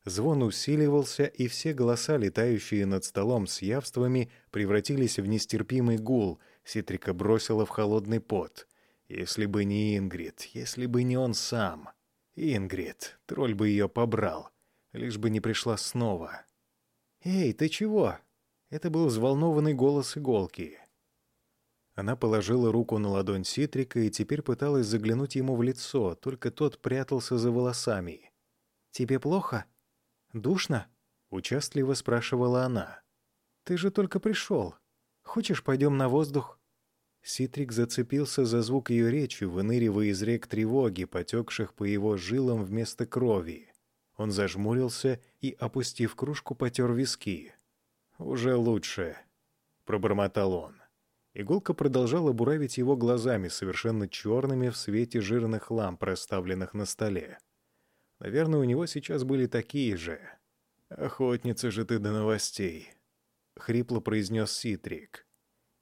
Звон усиливался, и все голоса, летающие над столом с явствами, превратились в нестерпимый гул — Ситрика бросила в холодный пот. Если бы не Ингрид, если бы не он сам. Ингрид, тролль бы ее побрал, лишь бы не пришла снова. «Эй, ты чего?» Это был взволнованный голос иголки. Она положила руку на ладонь Ситрика и теперь пыталась заглянуть ему в лицо, только тот прятался за волосами. «Тебе плохо? Душно?» — участливо спрашивала она. «Ты же только пришел. Хочешь, пойдем на воздух?» Ситрик зацепился за звук ее речи, выныривая из рек тревоги, потекших по его жилам вместо крови. Он зажмурился и, опустив кружку, потер виски. «Уже лучше», — пробормотал он. Иголка продолжала буравить его глазами, совершенно черными в свете жирных ламп, расставленных на столе. Наверное, у него сейчас были такие же. «Охотница же ты до новостей», — хрипло произнес Ситрик.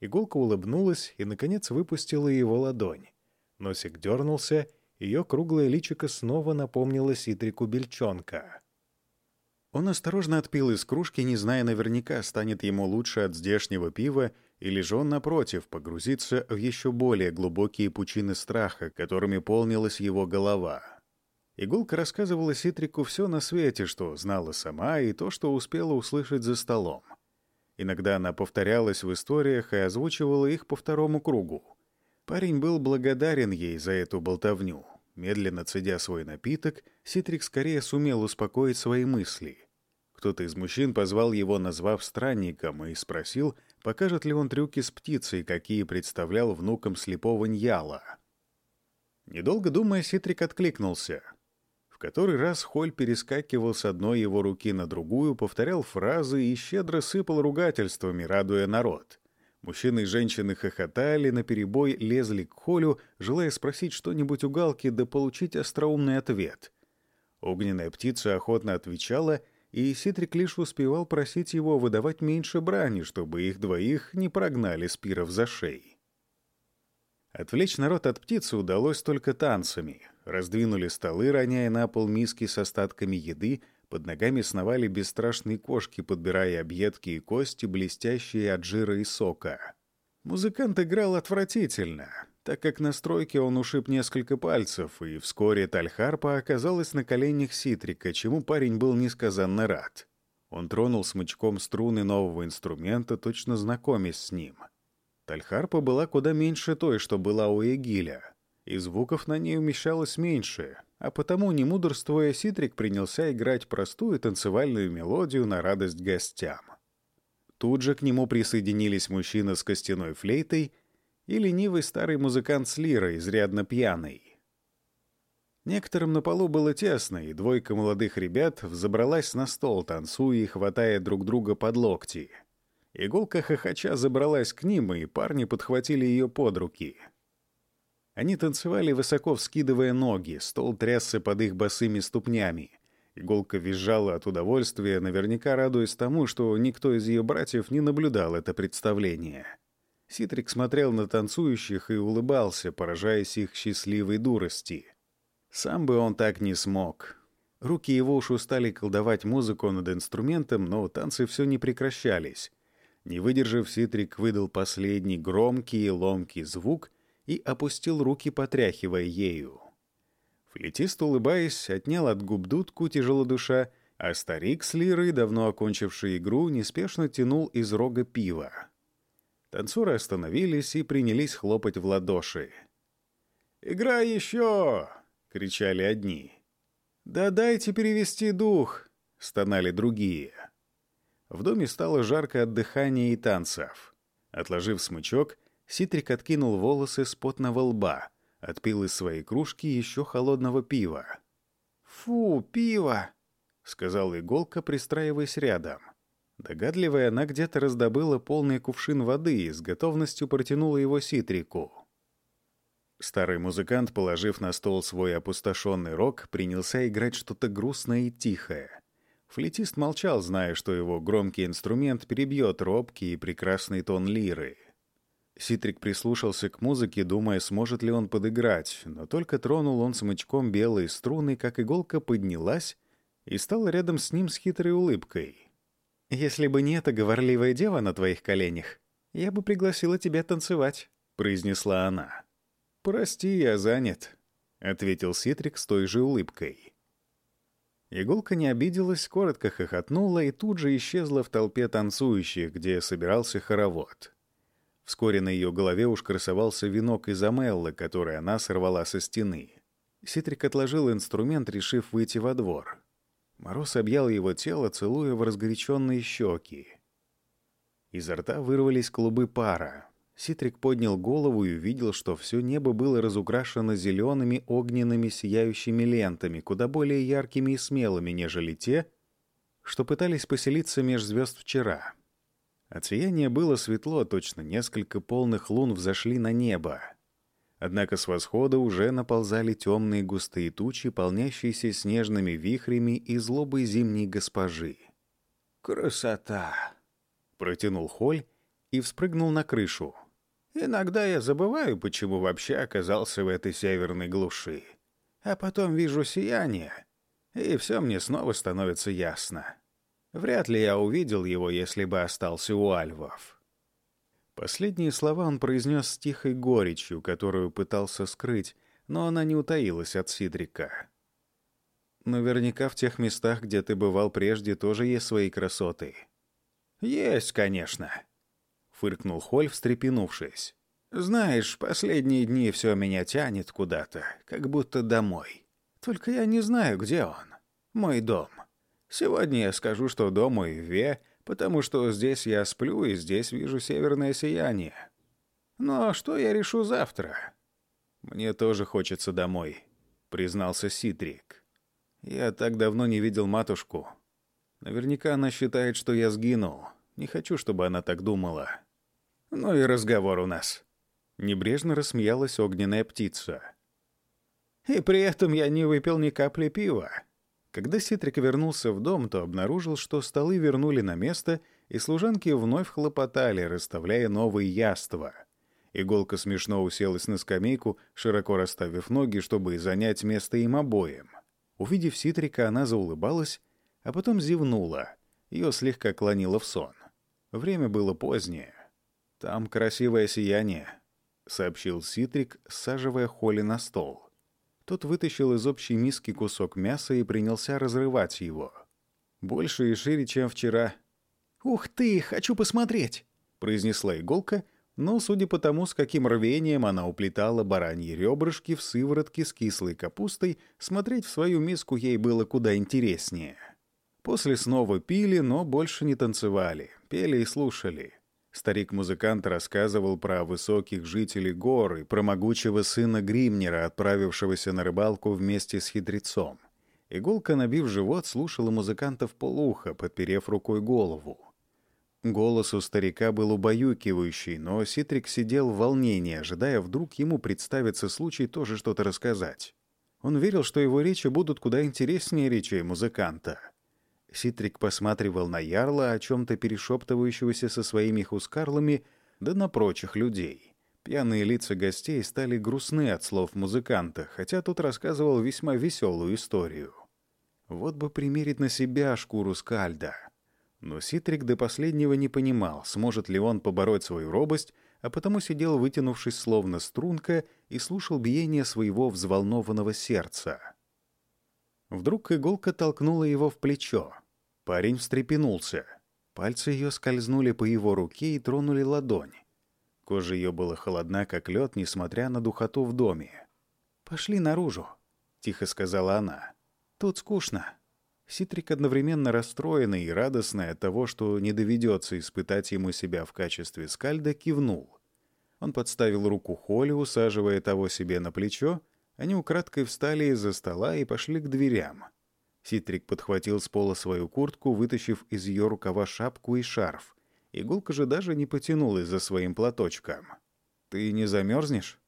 Иголка улыбнулась и, наконец, выпустила его ладонь. Носик дернулся, ее круглое личико снова напомнило Ситрику бельчонка. Он осторожно отпил из кружки, не зная наверняка, станет ему лучше от здешнего пива, или же он, напротив, погрузится в еще более глубокие пучины страха, которыми полнилась его голова. Иголка рассказывала Ситрику все на свете, что знала сама, и то, что успела услышать за столом. Иногда она повторялась в историях и озвучивала их по второму кругу. Парень был благодарен ей за эту болтовню. Медленно цедя свой напиток, Ситрик скорее сумел успокоить свои мысли. Кто-то из мужчин позвал его, назвав странником, и спросил, покажет ли он трюки с птицей, какие представлял внукам слепого Ньяла. Недолго думая, Ситрик откликнулся — в который раз Холь перескакивал с одной его руки на другую, повторял фразы и щедро сыпал ругательствами, радуя народ. Мужчины и женщины хохотали, наперебой лезли к Холю, желая спросить что-нибудь у Галки да получить остроумный ответ. Огненная птица охотно отвечала, и Ситрик лишь успевал просить его выдавать меньше брани, чтобы их двоих не прогнали с пиров за шеи. Отвлечь народ от птицы удалось только танцами. Раздвинули столы, роняя на пол миски с остатками еды, под ногами сновали бесстрашные кошки, подбирая объедки и кости, блестящие от жира и сока. Музыкант играл отвратительно, так как на стройке он ушиб несколько пальцев, и вскоре Тальхарпа оказалась на коленях Ситрика, чему парень был несказанно рад. Он тронул смычком струны нового инструмента, точно знакомясь с ним. Тальхарпа была куда меньше той, что была у Эгиля — и звуков на ней умещалось меньше, а потому, не мудрствуя, Ситрик принялся играть простую танцевальную мелодию на радость гостям. Тут же к нему присоединились мужчина с костяной флейтой и ленивый старый музыкант с лирой, изрядно пьяный. Некоторым на полу было тесно, и двойка молодых ребят взобралась на стол, танцуя и хватая друг друга под локти. Иголка хохоча забралась к ним, и парни подхватили ее под руки — они танцевали, высоко вскидывая ноги, стол трясся под их босыми ступнями. Иголка визжала от удовольствия, наверняка радуясь тому, что никто из ее братьев не наблюдал это представление. Ситрик смотрел на танцующих и улыбался, поражаясь их счастливой дурости. Сам бы он так не смог. Руки его уж устали колдовать музыку над инструментом, но танцы все не прекращались. Не выдержав, Ситрик выдал последний громкий и ломкий звук — и опустил руки, потряхивая ею. Флетист, улыбаясь, отнял от губ дудку, тяжело душа, а старик с лирой, давно окончивший игру, неспешно тянул из рога пива. Танцоры остановились и принялись хлопать в ладоши. «Играй еще!» — кричали одни. «Да дайте перевести дух!» — стонали другие. В доме стало жарко от дыхания и танцев. Отложив смычок, Ситрик откинул волосы с потного лба, отпил из своей кружки еще холодного пива. «Фу, пиво!» — сказал Иголка, пристраиваясь рядом. Догадливая, она где-то раздобыла полный кувшин воды и с готовностью протянула его Ситрику. Старый музыкант, положив на стол свой опустошенный рог, принялся играть что-то грустное и тихое. Флетист молчал, зная, что его громкий инструмент перебьет робкий и прекрасный тон лиры. Ситрик прислушался к музыке, думая, сможет ли он подыграть, но только тронул он смычком белые струны, как иголка поднялась и стала рядом с ним с хитрой улыбкой. «Если бы не эта говорливая дева на твоих коленях, я бы пригласила тебя танцевать», — произнесла она. «Прости, я занят», — ответил Ситрик с той же улыбкой. Иголка не обиделась, коротко хохотнула и тут же исчезла в толпе танцующих, где собирался хоровод. Вскоре на ее голове уж красовался венок из амеллы, который она сорвала со стены. Ситрик отложил инструмент, решив выйти во двор. Мороз объял его тело, целуя в разгоряченные щеки. Изо рта вырвались клубы пара. Ситрик поднял голову и увидел, что все небо было разукрашено зелеными огненными сияющими лентами, куда более яркими и смелыми, нежели те, что пытались поселиться меж звезд вчера. От сияния было светло, точно несколько полных лун взошли на небо. Однако с восхода уже наползали темные густые тучи, полнящиеся снежными вихрями и злобой зимней госпожи. «Красота!» — протянул Холь и вспрыгнул на крышу. Иногда я забываю, почему вообще оказался в этой северной глуши. А потом вижу сияние, и все мне снова становится ясно. Вряд ли я увидел его, если бы остался у альвов. Последние слова он произнес с тихой горечью, которую пытался скрыть, но она не утаилась от Сидрика. «Наверняка в тех местах, где ты бывал прежде, тоже есть свои красоты». «Есть, конечно», фыркнул Холь, встрепенувшись. «Знаешь, последние дни все меня тянет куда-то, как будто домой. Только я не знаю, где он. Мой дом. Сегодня я скажу, что дом мой в Ве, потому что здесь я сплю и здесь вижу северное сияние. Но что я решу завтра?» «Мне тоже хочется домой», — признался Ситрик. «Я так давно не видел матушку. Наверняка она считает, что я сгинул. Не хочу, чтобы она так думала». Ну и разговор у нас. Небрежно рассмеялась огненная птица. И при этом я не выпил ни капли пива. Когда Ситрик вернулся в дом, то обнаружил, что столы вернули на место, и служанки вновь хлопотали, расставляя новые яства. Иголка смешно уселась на скамейку, широко расставив ноги, чтобы занять место им обоим. Увидев Ситрика, она заулыбалась, а потом зевнула. Ее слегка клонило в сон. Время было позднее. «Там красивое сияние», — сообщил Ситрик, саживая Холли на стол. Тот вытащил из общей миски кусок мяса и принялся разрывать его. «Больше и шире, чем вчера». «Ух ты, хочу посмотреть!» — произнесла иголка, но, судя по тому, с каким рвением она уплетала бараньи ребрышки в сыворотке с кислой капустой, смотреть в свою миску ей было куда интереснее. После снова пили, но больше не танцевали, пели и слушали. Старик-музыкант рассказывал про высоких жителей горы, про могучего сына Гримнера, отправившегося на рыбалку вместе с хитрецом. Иголка, набив живот, слушала музыканта в полухо, подперев рукой голову. Голос у старика был убаюкивающий, но Ситрик сидел в волнении, ожидая, вдруг ему представится случай тоже что-то рассказать. Он верил, что его речи будут куда интереснее речей музыканта. Ситрик посматривал на Ярла, о чем-то перешептывающегося со своими хускарлами, да на прочих людей. Пьяные лица гостей стали грустны от слов музыканта, хотя тот рассказывал весьма веселую историю. Вот бы примерить на себя шкуру скальда. Но Ситрик до последнего не понимал, сможет ли он побороть свою робость, а потому сидел, вытянувшись словно струнка, и слушал биение своего взволнованного сердца. Вдруг иголка толкнула его в плечо. Парень встрепенулся. Пальцы ее скользнули по его руке и тронули ладонь. Кожа ее была холодна, как лед, несмотря на духоту в доме. «Пошли наружу», — тихо сказала она. «Тут скучно». Ситрик одновременно расстроенный и радостный от того, что не доведется испытать ему себя в качестве скальда, кивнул. Он подставил руку Холли, усаживая того себе на плечо, они украдкой встали из-за стола и пошли к дверям. Ситрик подхватил с пола свою куртку, вытащив из ее рукава шапку и шарф. Иголка же даже не потянулась за своим платочком. «Ты не замерзнешь?»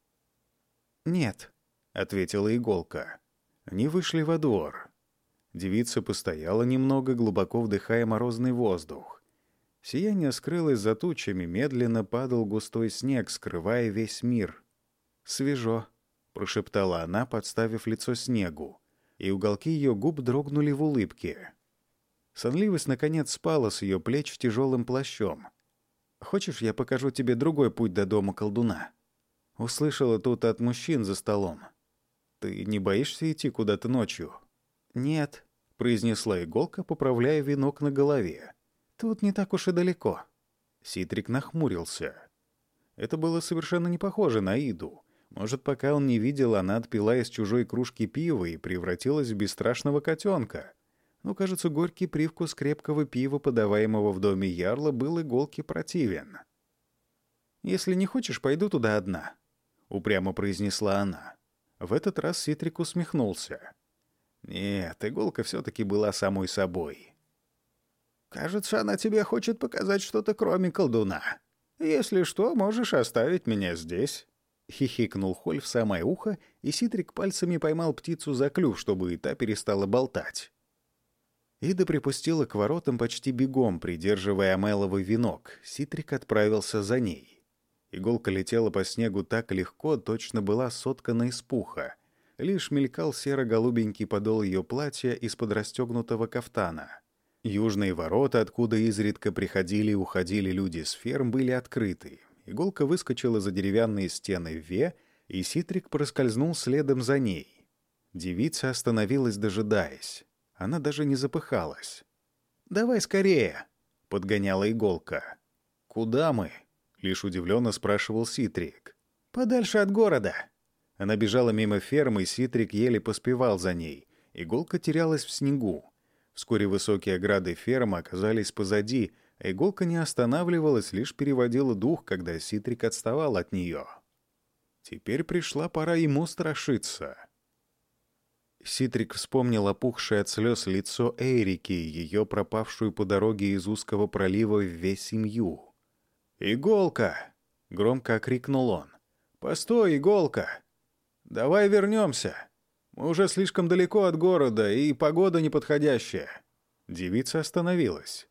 «Нет», — ответила иголка. Они вышли во двор. Девица постояла немного, глубоко вдыхая морозный воздух. Сияние скрылось за тучами, медленно падал густой снег, скрывая весь мир. «Свежо», — прошептала она, подставив лицо снегу, и уголки ее губ дрогнули в улыбке. Сонливость, наконец, спала с ее плеч тяжелым плащом. «Хочешь, я покажу тебе другой путь до дома колдуна?» Услышала тут от мужчин за столом. «Ты не боишься идти куда-то ночью?» «Нет», — произнесла иголка, поправляя венок на голове. «Тут не так уж и далеко». Ситрик нахмурился. Это было совершенно не похоже на Иду. Может, пока он не видел, она отпила из чужой кружки пива и превратилась в бесстрашного котенка. Но, кажется, горький привкус крепкого пива, подаваемого в доме Ярла, был иголке противен. «Если не хочешь, пойду туда одна», — упрямо произнесла она. В этот раз Ситрик усмехнулся. Нет, иголка все-таки была самой собой. «Кажется, она тебе хочет показать что-то кроме колдуна. Если что, можешь оставить меня здесь». Хихикнул Холь в самое ухо, и Ситрик пальцами поймал птицу за клюв, чтобы и та перестала болтать. Ида припустила к воротам почти бегом, придерживая Амеловый венок. Ситрик отправился за ней. Иголка летела по снегу так легко, точно была соткана из пуха. Лишь мелькал серо-голубенький подол ее платья из-под расстегнутого кафтана. Южные ворота, откуда изредка приходили и уходили люди с ферм, были открыты. Иголка выскочила за деревянные стены Ве, и Ситрик проскользнул следом за ней. Девица остановилась, дожидаясь. Она даже не запыхалась. «Давай скорее!» — подгоняла иголка. «Куда мы?» Лишь удивленно спрашивал Ситрик. «Подальше от города». Она бежала мимо фермы, Ситрик еле поспевал за ней. Иголка терялась в снегу. Вскоре высокие ограды фермы оказались позади, иголка не останавливалась, лишь переводила дух, когда Ситрик отставал от нее. Теперь пришла пора ему страшиться. Ситрик вспомнил опухшее от слез лицо Эрики, ее пропавшую по дороге из узкого пролива в весь семью. «Иголка!» — громко окрикнул он. «Постой, иголка! Давай вернемся. Мы уже слишком далеко от города, и погода неподходящая». Девица остановилась.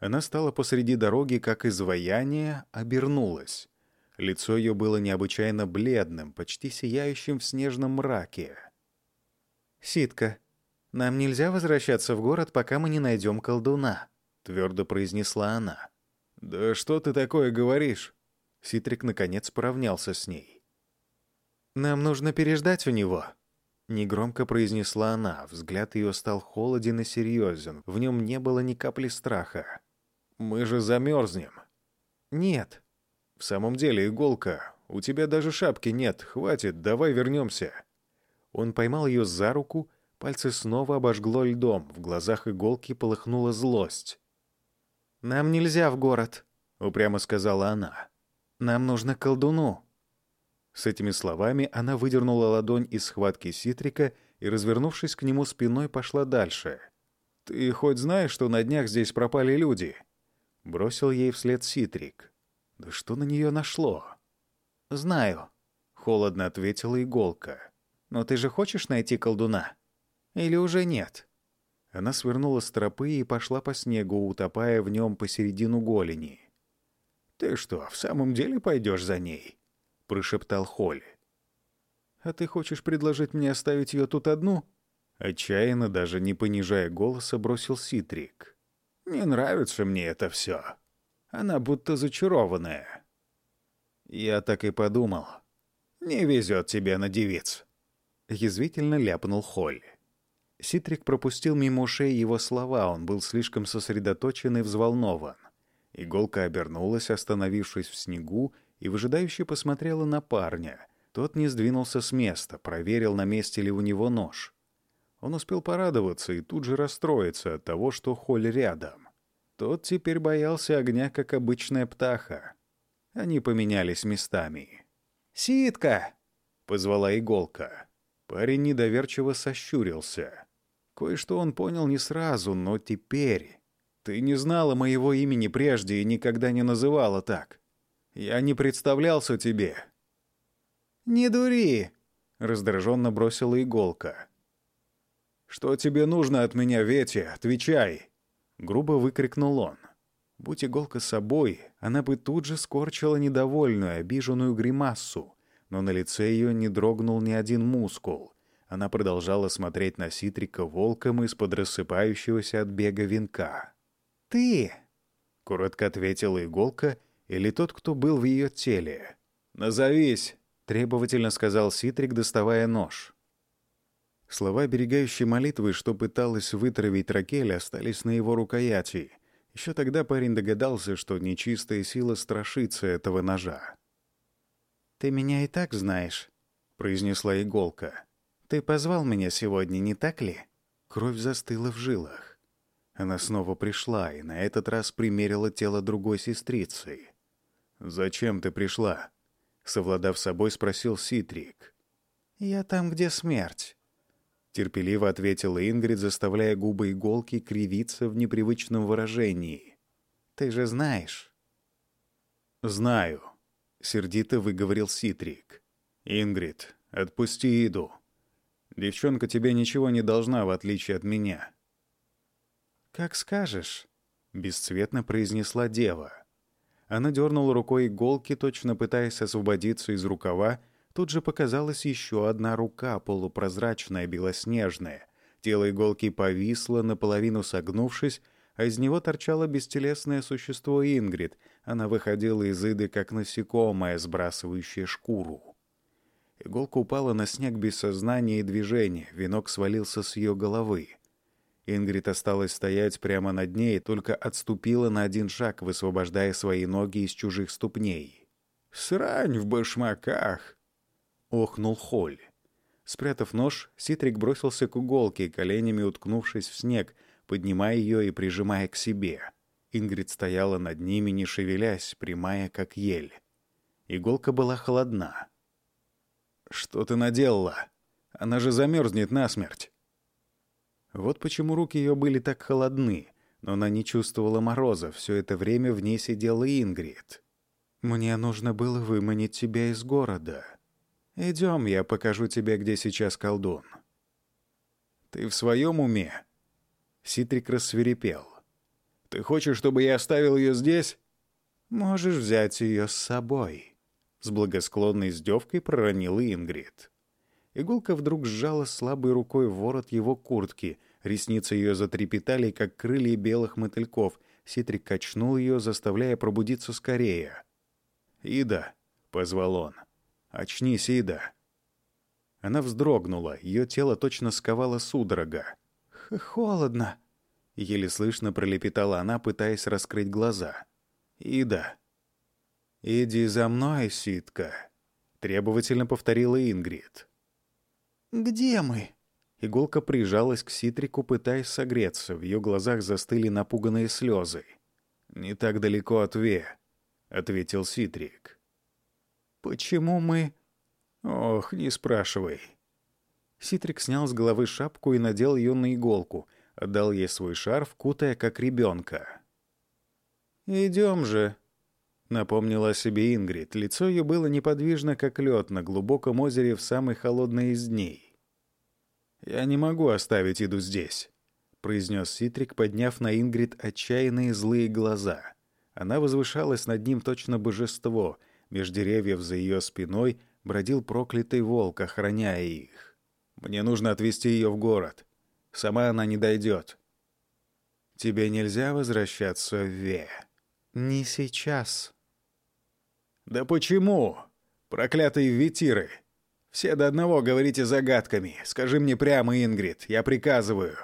Она стала посреди дороги, как изваяние, обернулась. Лицо ее было необычайно бледным, почти сияющим в снежном мраке. «Ситка, нам нельзя возвращаться в город, пока мы не найдем колдуна», — твердо произнесла она. «Да что ты такое говоришь?» Ситрик наконец поравнялся с ней. «Нам нужно переждать у него», — негромко произнесла она. Взгляд ее стал холоден и серьезен. В нем не было ни капли страха. «Мы же замерзнем». «Нет». «В самом деле, иголка, у тебя даже шапки нет. Хватит, давай вернемся». Он поймал ее за руку, пальцы снова обожгло льдом, в глазах иголки полыхнула злость. «Нам нельзя в город», — упрямо сказала она. «Нам нужно колдуну». С этими словами она выдернула ладонь из схватки Ситрика и, развернувшись к нему спиной, пошла дальше. «Ты хоть знаешь, что на днях здесь пропали люди?» Бросил ей вслед Ситрик. «Да что на нее нашло?» «Знаю», — холодно ответила иголка. «Но ты же хочешь найти колдуна? Или уже нет?» Она свернула с тропы и пошла по снегу, утопая в нем посередину голени. «Ты что, в самом деле пойдешь за ней?» — прошептал Холли. «А ты хочешь предложить мне оставить ее тут одну?» Отчаянно, даже не понижая голоса, бросил Ситрик. «Не нравится мне это все. Она будто зачарованная». «Я так и подумал. Не везет тебе на девиц», — язвительно ляпнул Холли. Ситрик пропустил мимо ушей его слова, он был слишком сосредоточен и взволнован. Иголка обернулась, остановившись в снегу, и выжидающе посмотрела на парня. Тот не сдвинулся с места, проверил, на месте ли у него нож. Он успел порадоваться и тут же расстроиться от того, что Холь рядом. Тот теперь боялся огня, как обычная птаха. Они поменялись местами. «Ситка!» — позвала иголка. Парень недоверчиво сощурился. Кое-что он понял не сразу, но теперь... Ты не знала моего имени прежде и никогда не называла так. Я не представлялся тебе. «Не дури!» — раздраженно бросила иголка. «Что тебе нужно от меня, Вети? Отвечай!» — грубо выкрикнул он. Будь иголка собой, она бы тут же скорчила недовольную, обиженную гримассу, но на лице ее не дрогнул ни один мускул. Она продолжала смотреть на Ситрика волком из-под рассыпающегося от бега венка. «Ты!» — коротко ответила иголка, или тот, кто был в ее теле. «Назовись!» — требовательно сказал Ситрик, доставая нож. Слова берегающей молитвы, что пыталась вытравить Ракель, остались на его рукояти. Еще тогда парень догадался, что нечистая сила страшится этого ножа. «Ты меня и так знаешь», — произнесла иголка. «Ты позвал меня сегодня, не так ли?» Кровь застыла в жилах. Она снова пришла и на этот раз примерила тело другой сестрицы. «Зачем ты пришла?» — совладав собой, спросил Ситрик. «Я там, где смерть», — терпеливо ответила Ингрид, заставляя губы иголки кривиться в непривычном выражении. «Ты же знаешь». «Знаю», — сердито выговорил Ситрик. «Ингрид, отпусти Иду. Девчонка тебе ничего не должна, в отличие от меня». «Как скажешь», — бесцветно произнесла дева. Она дернула рукой иголки, точно пытаясь освободиться из рукава. Тут же показалась еще одна рука, полупрозрачная, белоснежная. Тело иголки повисло, наполовину согнувшись, а из него торчало бестелесное существо Ингрид. Она выходила из иды, как насекомое, сбрасывающее шкуру. Иголка упала на снег без сознания и движения, венок свалился с ее головы. Ингрид осталась стоять прямо над ней, только отступила на один шаг, высвобождая свои ноги из чужих ступней. «Срань в башмаках!» — охнул Холь. Спрятав нож, Ситрик бросился к уголке, коленями уткнувшись в снег, поднимая ее и прижимая к себе. Ингрид стояла над ними, не шевелясь, прямая, как ель. Иголка была холодна. «Что ты наделала? Она же замерзнет насмерть!» Вот почему руки ее были так холодны, но она не чувствовала мороза, все это время в ней сидела Ингрид. «Мне нужно было выманить тебя из города. Идем, я покажу тебе, где сейчас колдун». «Ты в своем уме?» Ситрик рассверепел. «Ты хочешь, чтобы я оставил ее здесь?» «Можешь взять ее с собой», — с благосклонной издевкой проронила Ингрид. Иголка вдруг сжала слабой рукой ворот его куртки. Ресницы ее затрепетали, как крылья белых мотыльков. Ситрик качнул ее, заставляя пробудиться скорее. «Ида!» — позвал он. «Очнись, Ида!» Она вздрогнула, ее тело точно сковало судорога. «Холодно!» — еле слышно пролепетала она, пытаясь раскрыть глаза. «Ида!» «Иди за мной, Ситка!» — требовательно повторила Ингрид. «Где мы?» Иголка прижалась к Ситрику, пытаясь согреться. В ее глазах застыли напуганные слезы. «Не так далеко от Ве», — ответил Ситрик. «Почему мы...» «Ох, не спрашивай». Ситрик снял с головы шапку и надел ее на иголку, отдал ей свой шарф, кутая как ребенка. «Идем же», — напомнила себе Ингрид. Лицо ее было неподвижно, как лед на глубоком озере в самый холодный из дней. «Я не могу оставить Иду здесь», — произнес Ситрик, подняв на Ингрид отчаянные злые глаза. Она возвышалась над ним точно божество. Меж деревьев за ее спиной бродил проклятый волк, охраняя их. «Мне нужно отвезти ее в город. Сама она не дойдет». «Тебе нельзя возвращаться в Ве?» «Не сейчас», «Да почему? Проклятые ветиры! Все до одного говорите загадками. Скажи мне прямо, Ингрид, я приказываю».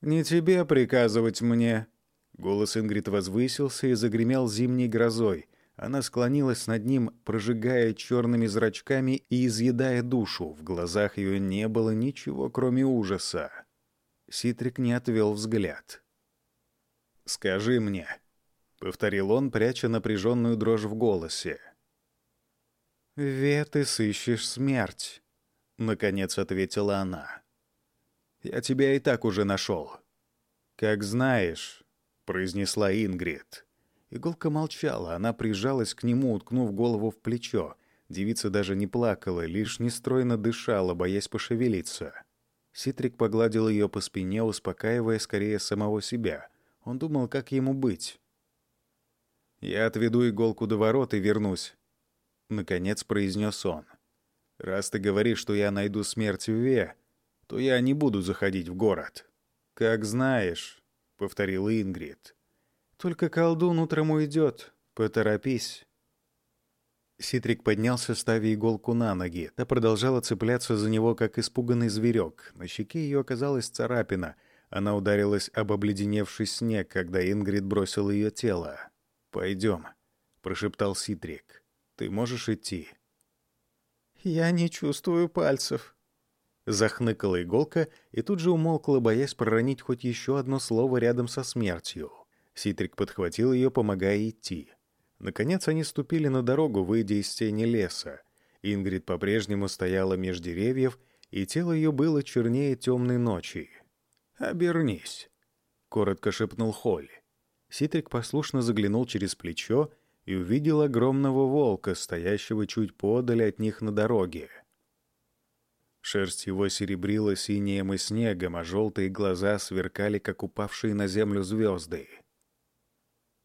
«Не тебе приказывать мне». Голос Ингрид возвысился и загремел зимней грозой. Она склонилась над ним, прожигая черными зрачками и изъедая душу. В глазах ее не было ничего, кроме ужаса. Ситрик не отвел взгляд. «Скажи мне, — повторил он, пряча напряженную дрожь в голосе. «Ве, ты сыщешь смерть», — наконец ответила она. «Я тебя и так уже нашел». «Как знаешь», — произнесла Ингрид. Иголка молчала, она прижалась к нему, уткнув голову в плечо. Девица даже не плакала, лишь нестройно дышала, боясь пошевелиться. Ситрик погладил ее по спине, успокаивая скорее самого себя. Он думал, как ему быть. «Я отведу иголку до ворот и вернусь», — наконец произнес он. «Раз ты говоришь, что я найду смерть в Ве, то я не буду заходить в город». «Как знаешь», — повторила Ингрид. «Только колдун утром уйдет. Поторопись». Ситрик поднялся, ставя иголку на ноги. Та продолжала цепляться за него, как испуганный зверек. На щеке ее оказалась царапина. Она ударилась об обледеневший снег, когда Ингрид бросил ее тело. «Пойдем», — прошептал Ситрик. «Ты можешь идти?» «Я не чувствую пальцев», — захныкала иголка и тут же умолкла, боясь проронить хоть еще одно слово рядом со смертью. Ситрик подхватил ее, помогая идти. Наконец они ступили на дорогу, выйдя из тени леса. Ингрид по-прежнему стояла меж деревьев, и тело ее было чернее темной ночи. «Обернись», — коротко шепнул Холли. Ситрик послушно заглянул через плечо и увидел огромного волка, стоящего чуть подаль от них на дороге. Шерсть его серебрила синим и снегом, а желтые глаза сверкали, как упавшие на землю звезды.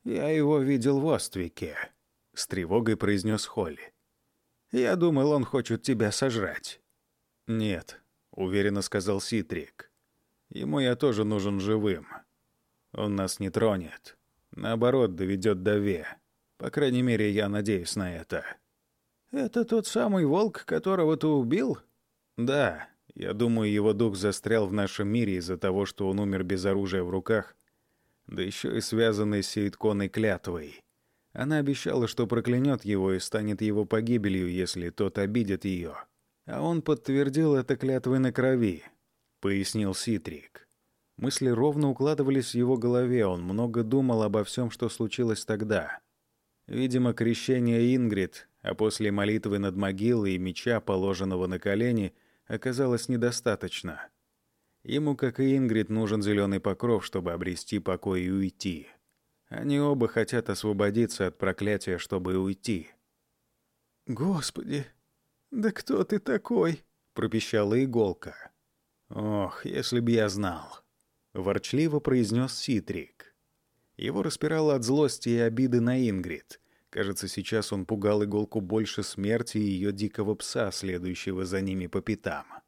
«Я его видел в Оствике», — с тревогой произнес Холли. «Я думал, он хочет тебя сожрать». «Нет», — уверенно сказал Ситрик. «Ему я тоже нужен живым. Он нас не тронет. Наоборот, доведет до Ве. По крайней мере, я надеюсь на это». «Это тот самый волк, которого ты убил?» «Да. Я думаю, его дух застрял в нашем мире из-за того, что он умер без оружия в руках да еще и связанной с Сейтконой клятвой. Она обещала, что проклянет его и станет его погибелью, если тот обидит ее. А он подтвердил это клятвой на крови, — пояснил Ситрик. Мысли ровно укладывались в его голове, он много думал обо всем, что случилось тогда. Видимо, крещение Ингрид, а после молитвы над могилой и меча, положенного на колени, оказалось недостаточно. Ему, как и Ингрид, нужен зеленый покров, чтобы обрести покой и уйти. Они оба хотят освободиться от проклятия, чтобы уйти. «Господи, да кто ты такой?» — пропищала иголка. «Ох, если б я знал!» — ворчливо произнес Ситрик. Его распирало от злости и обиды на Ингрид. Кажется, сейчас он пугал иголку больше смерти и ее дикого пса, следующего за ними по пятам.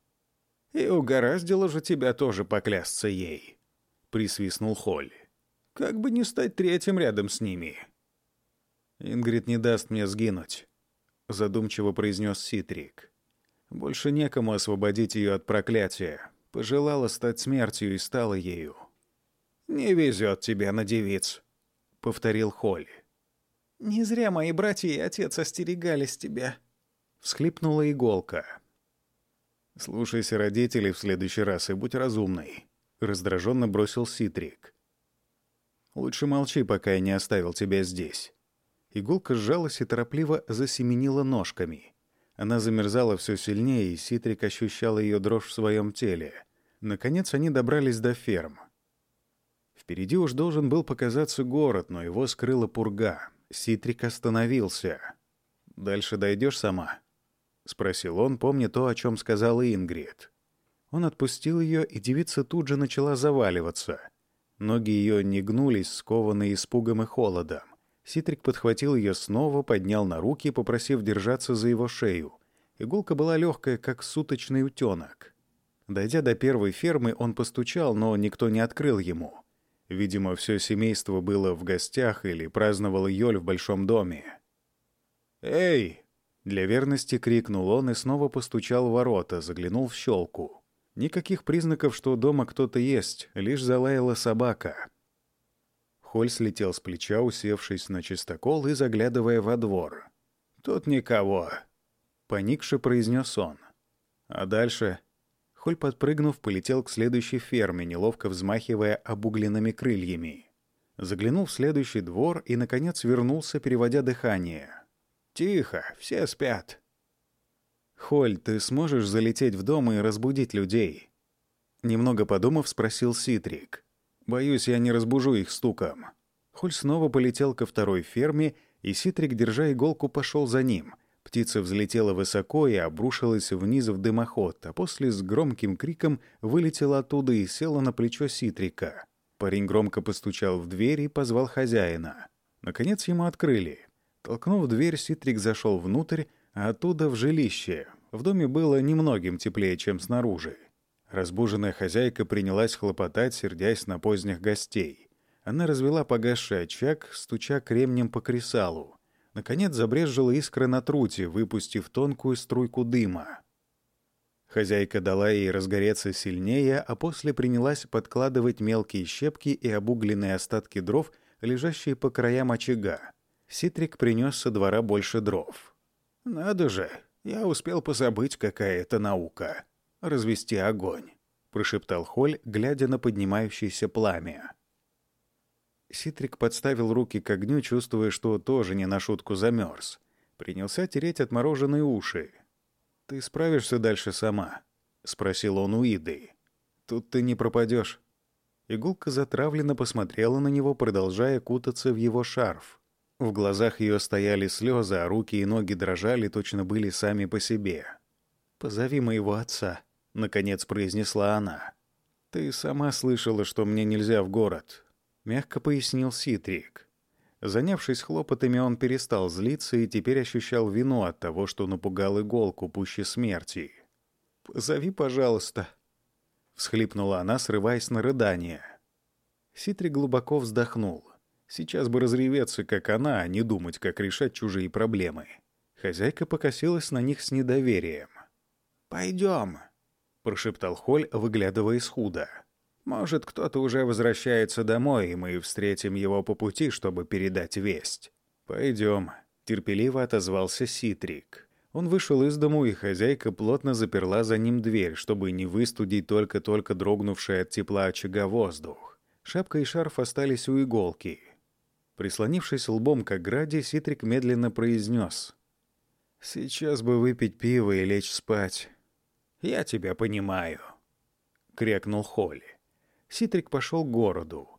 «И угораздило же тебя тоже поклясться ей», — присвистнул Холли. «Как бы не стать третьим рядом с ними». «Ингрид не даст мне сгинуть», — задумчиво произнес Ситрик. «Больше некому освободить ее от проклятия. Пожелала стать смертью и стала ею». «Не везет тебе на девиц», — повторил Холли. «Не зря мои братья и отец остерегались тебя», — всхлипнула иголка. «Слушайся родителей в следующий раз и будь разумной», — раздраженно бросил Ситрик. «Лучше молчи, пока я не оставил тебя здесь». Иголка сжалась и торопливо засеменила ножками. Она замерзала все сильнее, и Ситрик ощущал ее дрожь в своем теле. Наконец они добрались до ферм. Впереди уж должен был показаться город, но его скрыла пурга. Ситрик остановился. «Дальше дойдешь сама?» — спросил он, помня то, о чем сказала Ингрид. Он отпустил ее, и девица тут же начала заваливаться. Ноги ее не гнулись, скованные испугом и холодом. Ситрик подхватил ее снова, поднял на руки, попросив держаться за его шею. Иголка была легкая, как суточный утенок. Дойдя до первой фермы, он постучал, но никто не открыл ему. Видимо, все семейство было в гостях или праздновало Йоль в большом доме. «Эй!» Для верности крикнул он и снова постучал в ворота, заглянул в щелку. Никаких признаков, что дома кто-то есть, лишь залаяла собака. Холь слетел с плеча, усевшись на чистокол и заглядывая во двор. «Тут никого», — поникше произнес он. А дальше... Холь, подпрыгнув, полетел к следующей ферме, неловко взмахивая обугленными крыльями. Заглянул в следующий двор и, наконец, вернулся, переводя дыхание. «Тихо, все спят». «Холь, ты сможешь залететь в дом и разбудить людей?» Немного подумав, спросил Ситрик. «Боюсь, я не разбужу их стуком». Холь снова полетел ко второй ферме, и Ситрик, держа иголку, пошел за ним. Птица взлетела высоко и обрушилась вниз в дымоход, а после с громким криком вылетела оттуда и села на плечо Ситрика. Парень громко постучал в дверь и позвал хозяина. Наконец ему открыли. Толкнув дверь, Ситрик зашел внутрь, а оттуда в жилище. В доме было немногим теплее, чем снаружи. Разбуженная хозяйка принялась хлопотать, сердясь на поздних гостей. Она развела погасший очаг, стуча кремнем по кресалу. Наконец забрезжила искра на труте, выпустив тонкую струйку дыма. Хозяйка дала ей разгореться сильнее, а после принялась подкладывать мелкие щепки и обугленные остатки дров, лежащие по краям очага. Ситрик принес со двора больше дров. «Надо же, я успел позабыть, какая это наука. Развести огонь», — прошептал Холь, глядя на поднимающееся пламя. Ситрик подставил руки к огню, чувствуя, что тоже не на шутку замерз. Принялся тереть отмороженные уши. «Ты справишься дальше сама?» — спросил он у Иды. «Тут ты не пропадешь». Иголка затравленно посмотрела на него, продолжая кутаться в его шарф. В глазах ее стояли слезы, а руки и ноги дрожали, точно были сами по себе. «Позови моего отца», — наконец произнесла она. «Ты сама слышала, что мне нельзя в город мягко пояснил Ситрик. Занявшись хлопотами, он перестал злиться и теперь ощущал вину от того, что напугал иголку пуще смерти. «Позови, пожалуйста», — всхлипнула она, срываясь на рыдание. Ситрик глубоко вздохнул. Сейчас бы разреветься, как она, а не думать, как решать чужие проблемы. Хозяйка покосилась на них с недоверием. «Пойдем», — прошептал Холь, выглядывая из худа. Может, кто-то уже возвращается домой, и мы встретим его по пути, чтобы передать весть. Пойдем. Терпеливо отозвался Ситрик. Он вышел из дому, и хозяйка плотно заперла за ним дверь, чтобы не выстудить только-только дрогнувший от тепла очага воздух. Шапка и шарф остались у иголки. Прислонившись лбом к ограде, Ситрик медленно произнес. «Сейчас бы выпить пиво и лечь спать». «Я тебя понимаю», — крякнул Холли. Ситрик пошел к городу.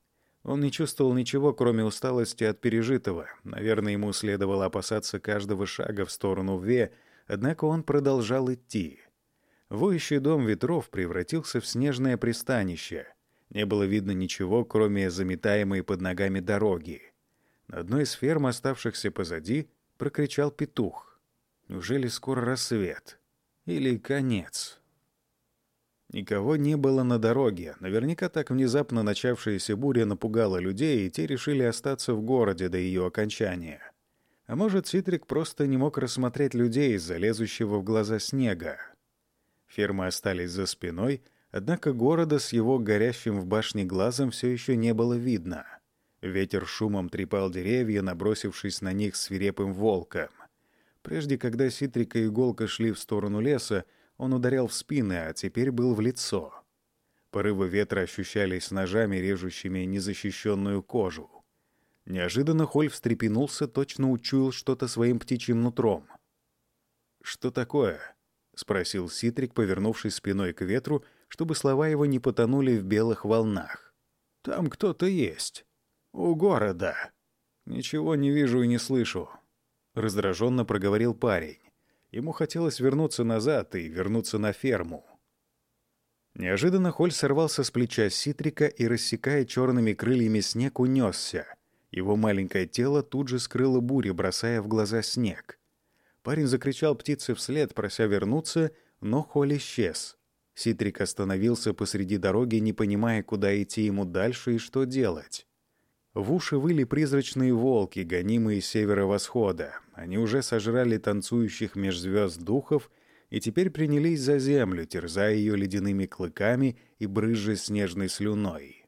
Он не чувствовал ничего, кроме усталости от пережитого. Наверное, ему следовало опасаться каждого шага в сторону Ве, однако он продолжал идти. Воющий дом ветров превратился в снежное пристанище. Не было видно ничего, кроме заметаемой под ногами дороги. На одной из ферм, оставшихся позади, прокричал петух. Неужели скоро рассвет? Или конец? Никого не было на дороге. Наверняка так внезапно начавшаяся буря напугала людей, и те решили остаться в городе до ее окончания. А может, Ситрик просто не мог рассмотреть людей из-за лезущего в глаза снега. Фермы остались за спиной, однако города с его горящим в башне глазом все еще не было видно. Ветер шумом трепал деревья, набросившись на них свирепым волком. Прежде, когда Ситрик и Иголка шли в сторону леса, он ударял в спины, а теперь был в лицо. Порывы ветра ощущались ножами, режущими незащищенную кожу. Неожиданно Холь встрепенулся, точно учуял что-то своим птичьим нутром. «Что такое?» — спросил Ситрик, повернувшись спиной к ветру, чтобы слова его не потонули в белых волнах. «Там кто-то есть. У города. Ничего не вижу и не слышу», — раздраженно проговорил парень. Ему хотелось вернуться назад и вернуться на ферму. Неожиданно Холь сорвался с плеча Ситрика и, рассекая черными крыльями снег, унесся. Его маленькое тело тут же скрыло буря, бросая в глаза снег. Парень закричал птице вслед, прося вернуться, но Холь исчез. Ситрик остановился посреди дороги, не понимая, куда идти ему дальше и что делать. В уши выли призрачные волки, гонимые северо-восхода. Они уже сожрали танцующих меж звезд духов и теперь принялись за землю, терзая ее ледяными клыками и брызжа снежной слюной.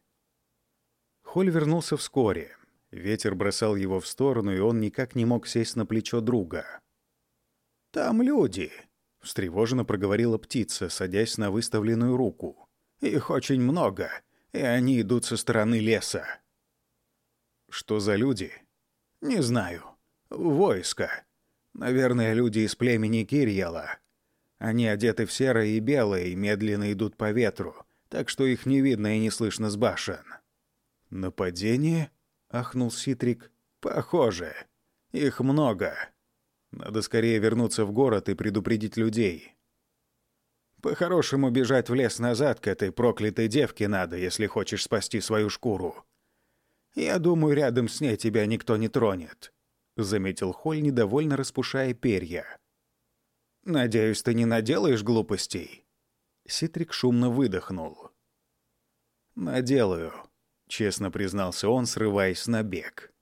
Холь вернулся вскоре. Ветер бросал его в сторону, и он никак не мог сесть на плечо друга. «Там люди», — встревоженно проговорила птица, садясь на выставленную руку. «Их очень много, и они идут со стороны леса». Что за люди? Не знаю. Войско. Наверное, люди из племени Кирьяла. Они одеты в серое и белое и медленно идут по ветру, так что их не видно и не слышно с башен. «Нападение?» — ахнул Ситрик. «Похоже. Их много». Надо скорее вернуться в город и предупредить людей. По-хорошему бежать в лес назад к этой проклятой девке надо, если хочешь спасти свою шкуру. Я думаю, рядом с ней тебя никто не тронет», — заметил Холь, недовольно распушая перья. «Надеюсь, ты не наделаешь глупостей?» Ситрик шумно выдохнул. «Наделаю», — честно признался он, срываясь на бег.